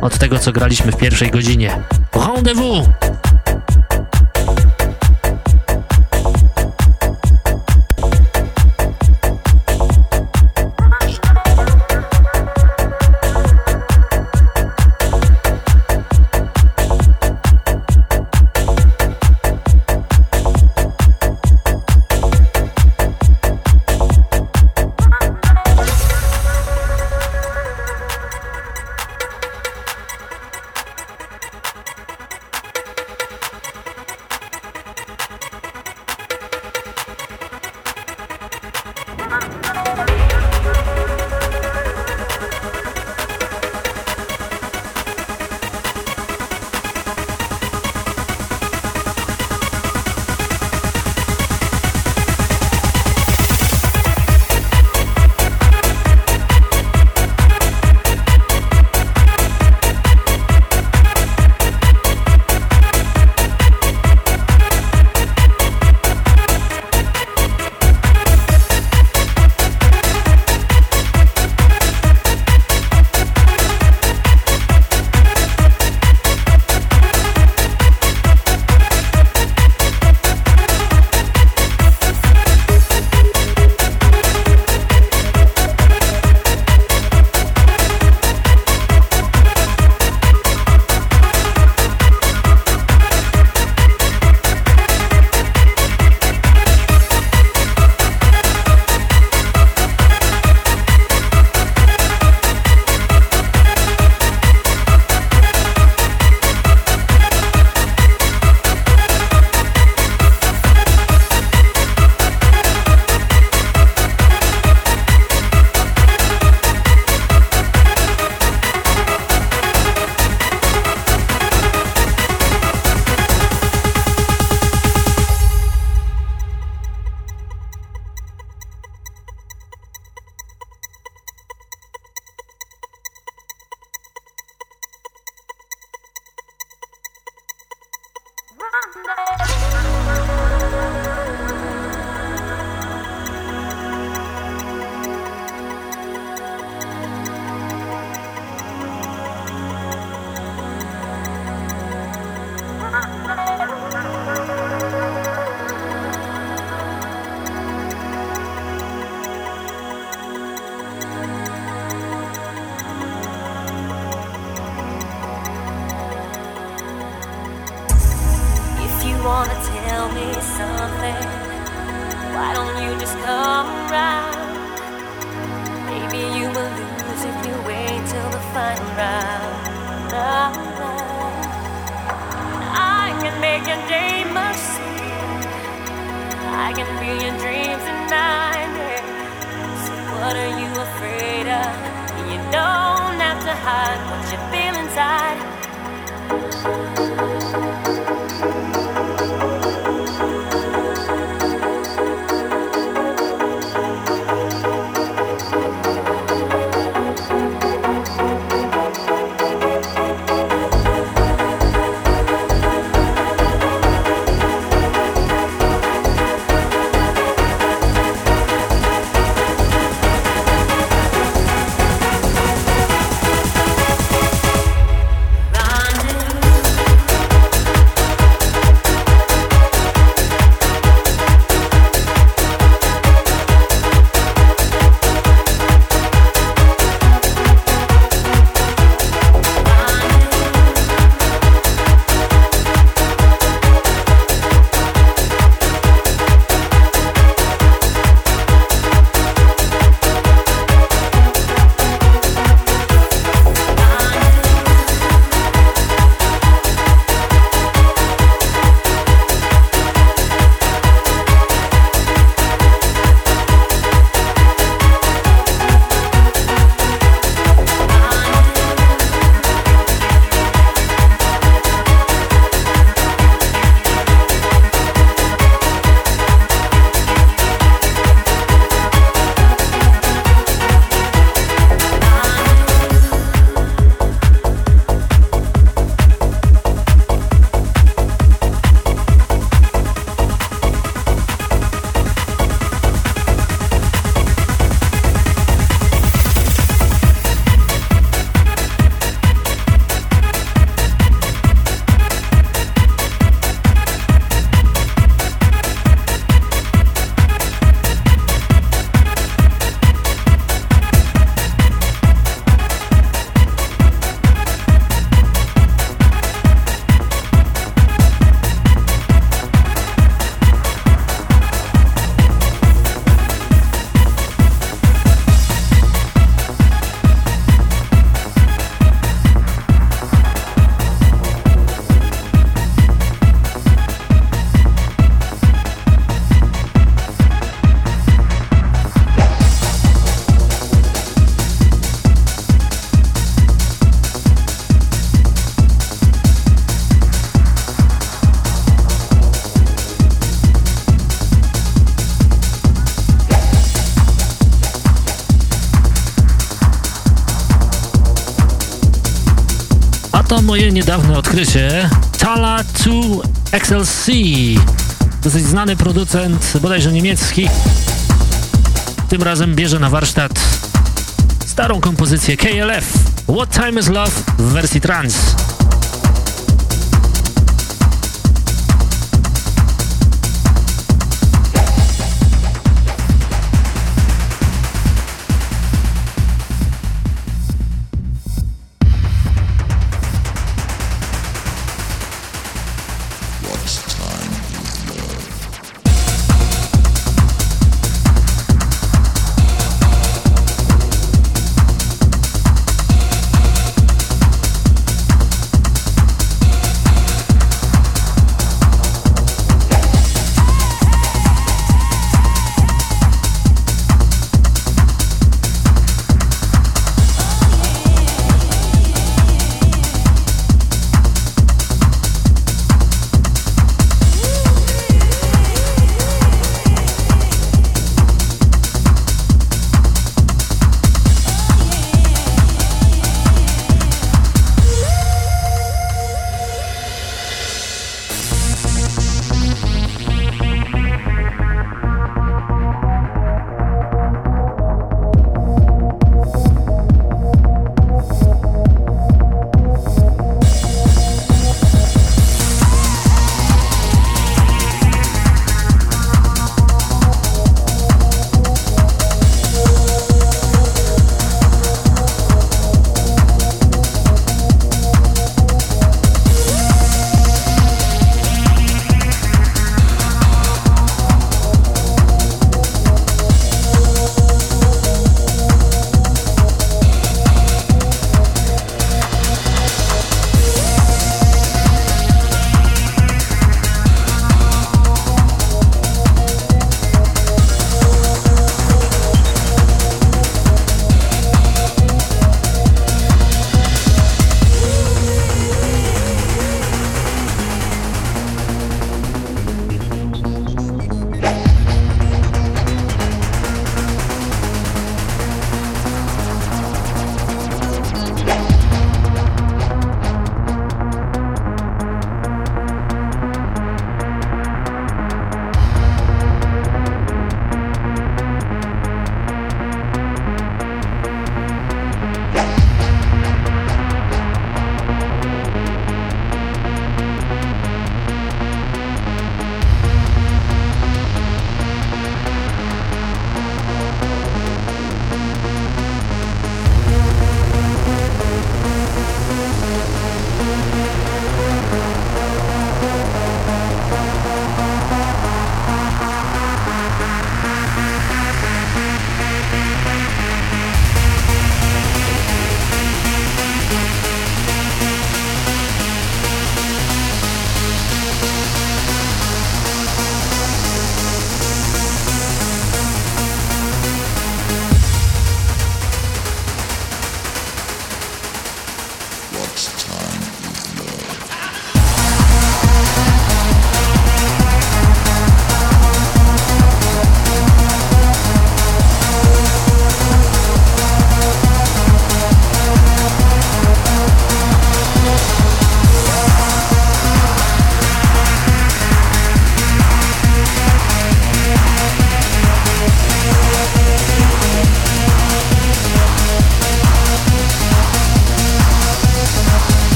od tego, co graliśmy w pierwszej godzinie. Rendezvous! Odkrycie Tala 2 XLC. Dosyć znany producent, bodajże niemiecki. Tym razem bierze na warsztat starą kompozycję KLF What Time Is Love w wersji trance.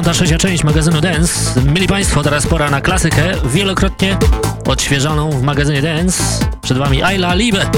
Podcast 153 część magazynu Dance. Mili Państwo, teraz pora na klasykę, wielokrotnie odświeżoną w magazynie Dance. Przed Wami Ayla Liebe.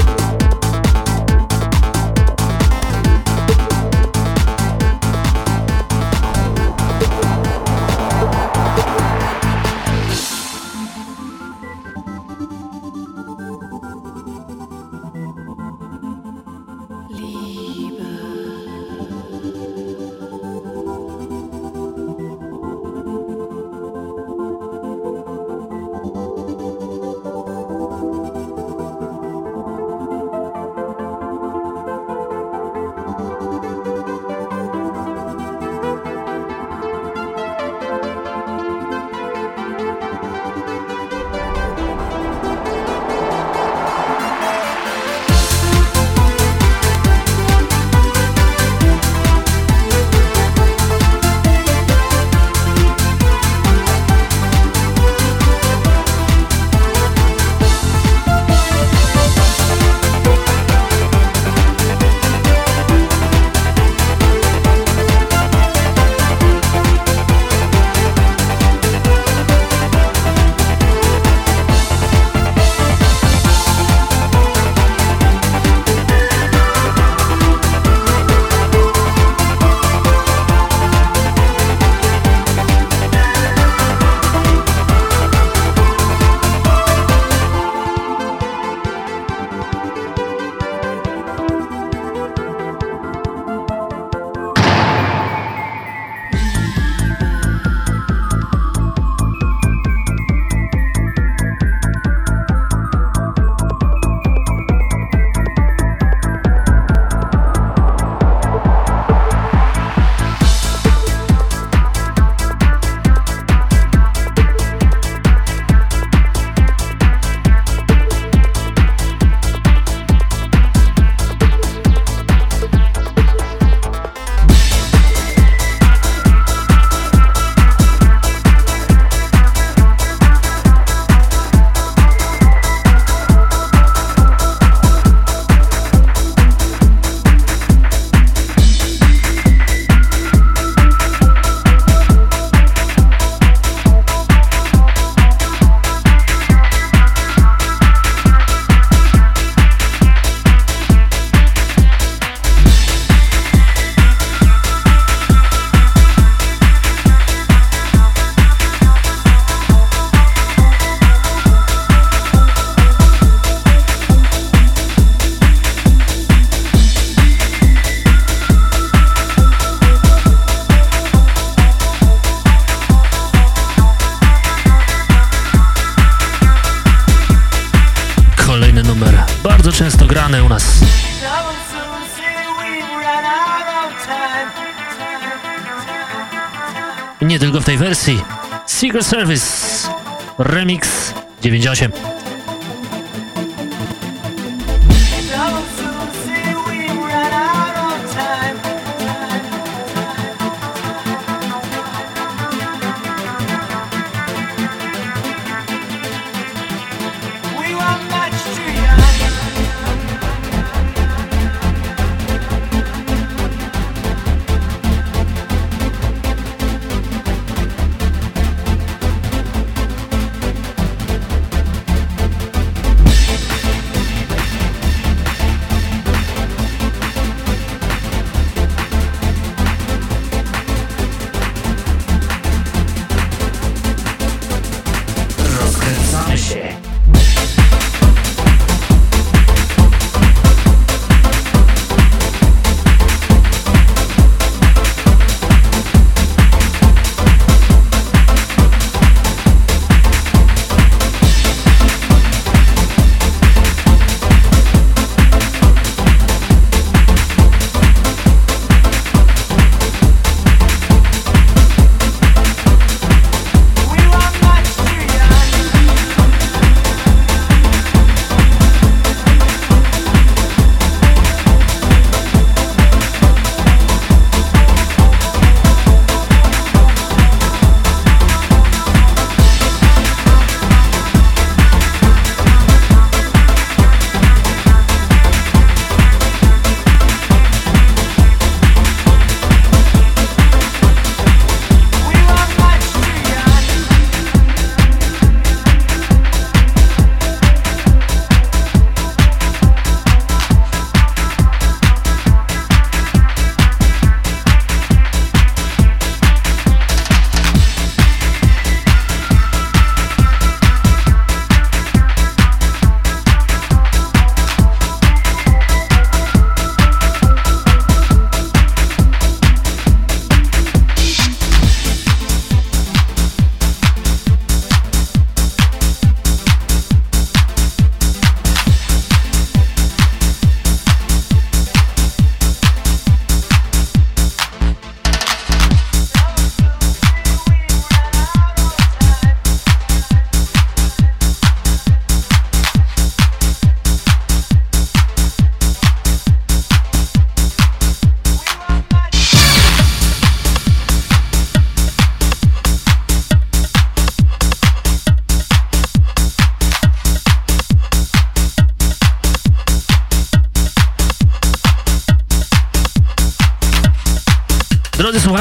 Service Remix 98.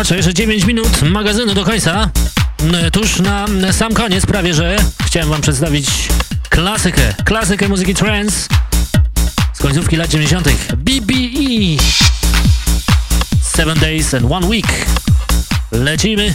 słuchacze, jeszcze 9 minut magazynu do końca. N- Tuż na sam koniec prawie, że chciałem wam przedstawić klasykę, klasykę muzyki trance z końcówki lat 90. BBE. Seven Days and One Week. Lecimy.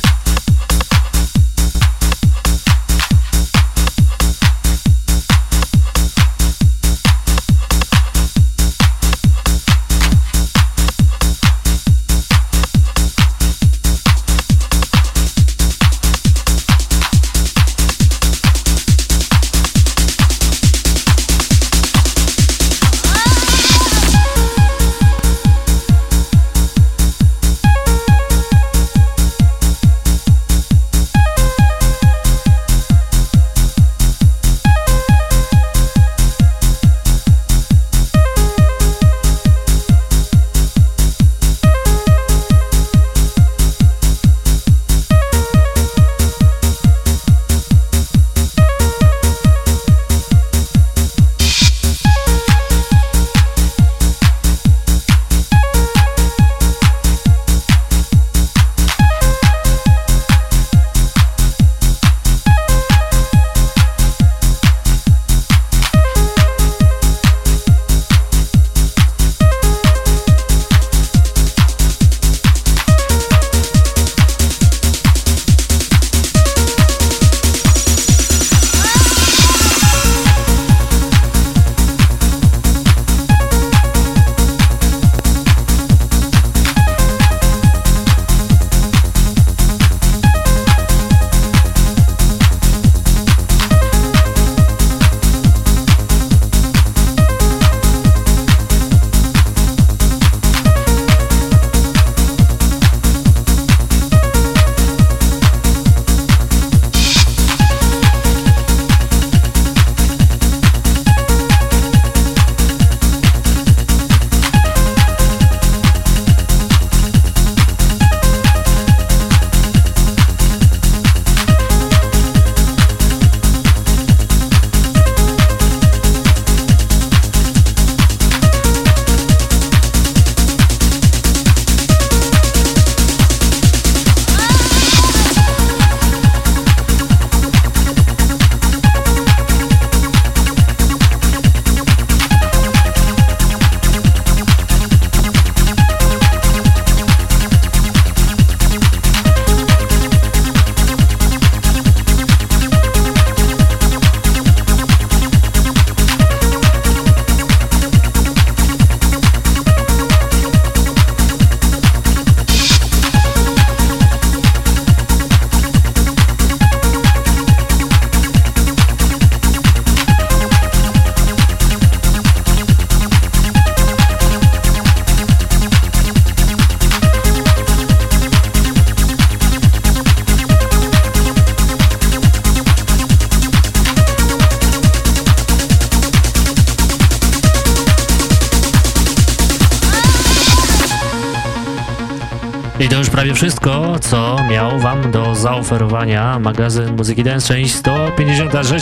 Zaoferowania magazyn Muzyki Dance, część 153.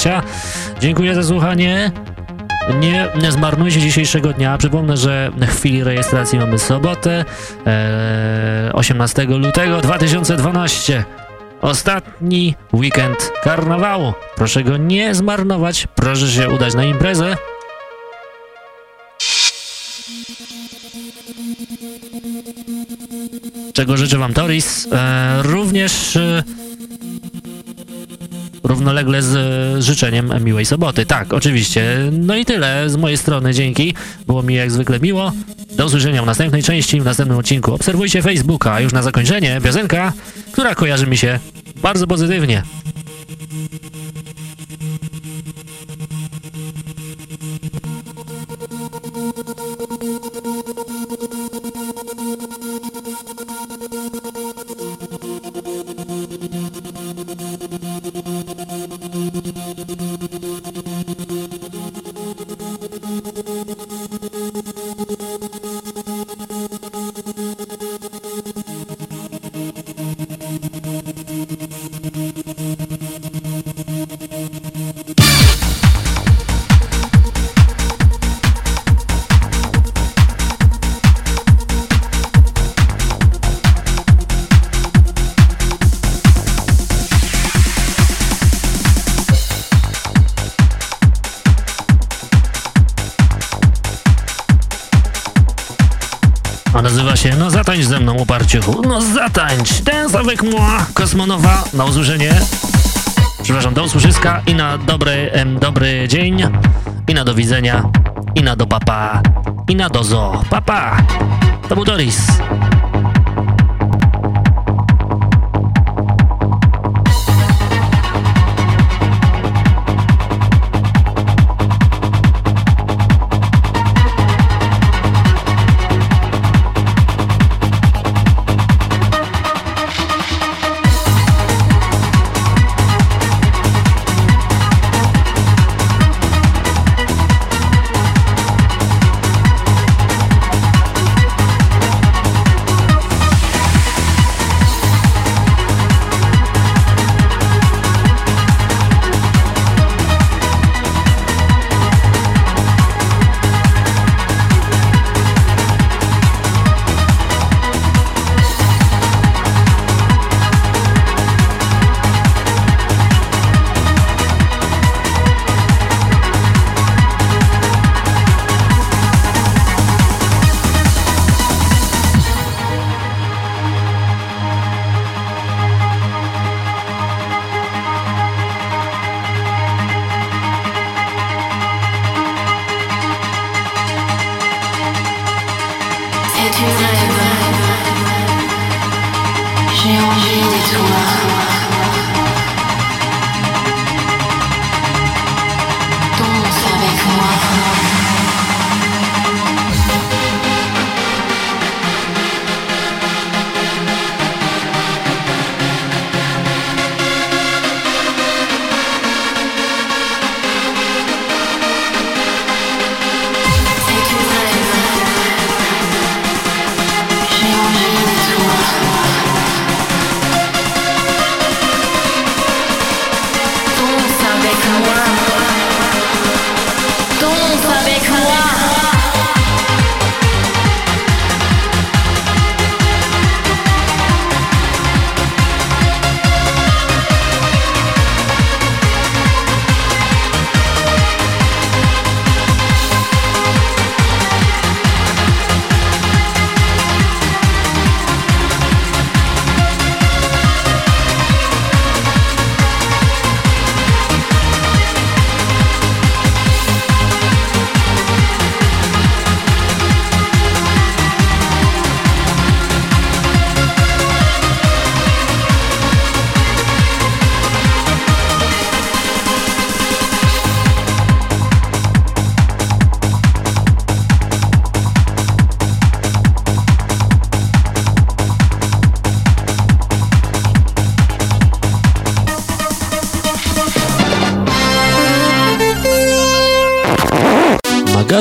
Dziękuję za słuchanie. Nie, nie zmarnujcie dzisiejszego dnia. Przypomnę, że w chwili rejestracji mamy sobotę, e, 18 lutego 2012. Ostatni weekend karnawału. Proszę go nie zmarnować. Proszę się udać na imprezę. czego życzę Wam Toris. E, również e, równolegle z e, życzeniem miłej soboty. Tak, oczywiście. No i tyle z mojej strony. Dzięki. Było mi jak zwykle miło. Do usłyszenia w następnej części, w następnym odcinku. Obserwujcie Facebooka. Już na zakończenie piosenka, która kojarzy mi się bardzo pozytywnie. No zatańcz ze mną, uparciuchu, no zatańcz, dance avec moi, Kosmonowa, na usłyszenie, przepraszam, do usłyszyska i na dobry, em, dobry dzień, i na do widzenia, i na do papa, i na dozo, papa, to był Doris.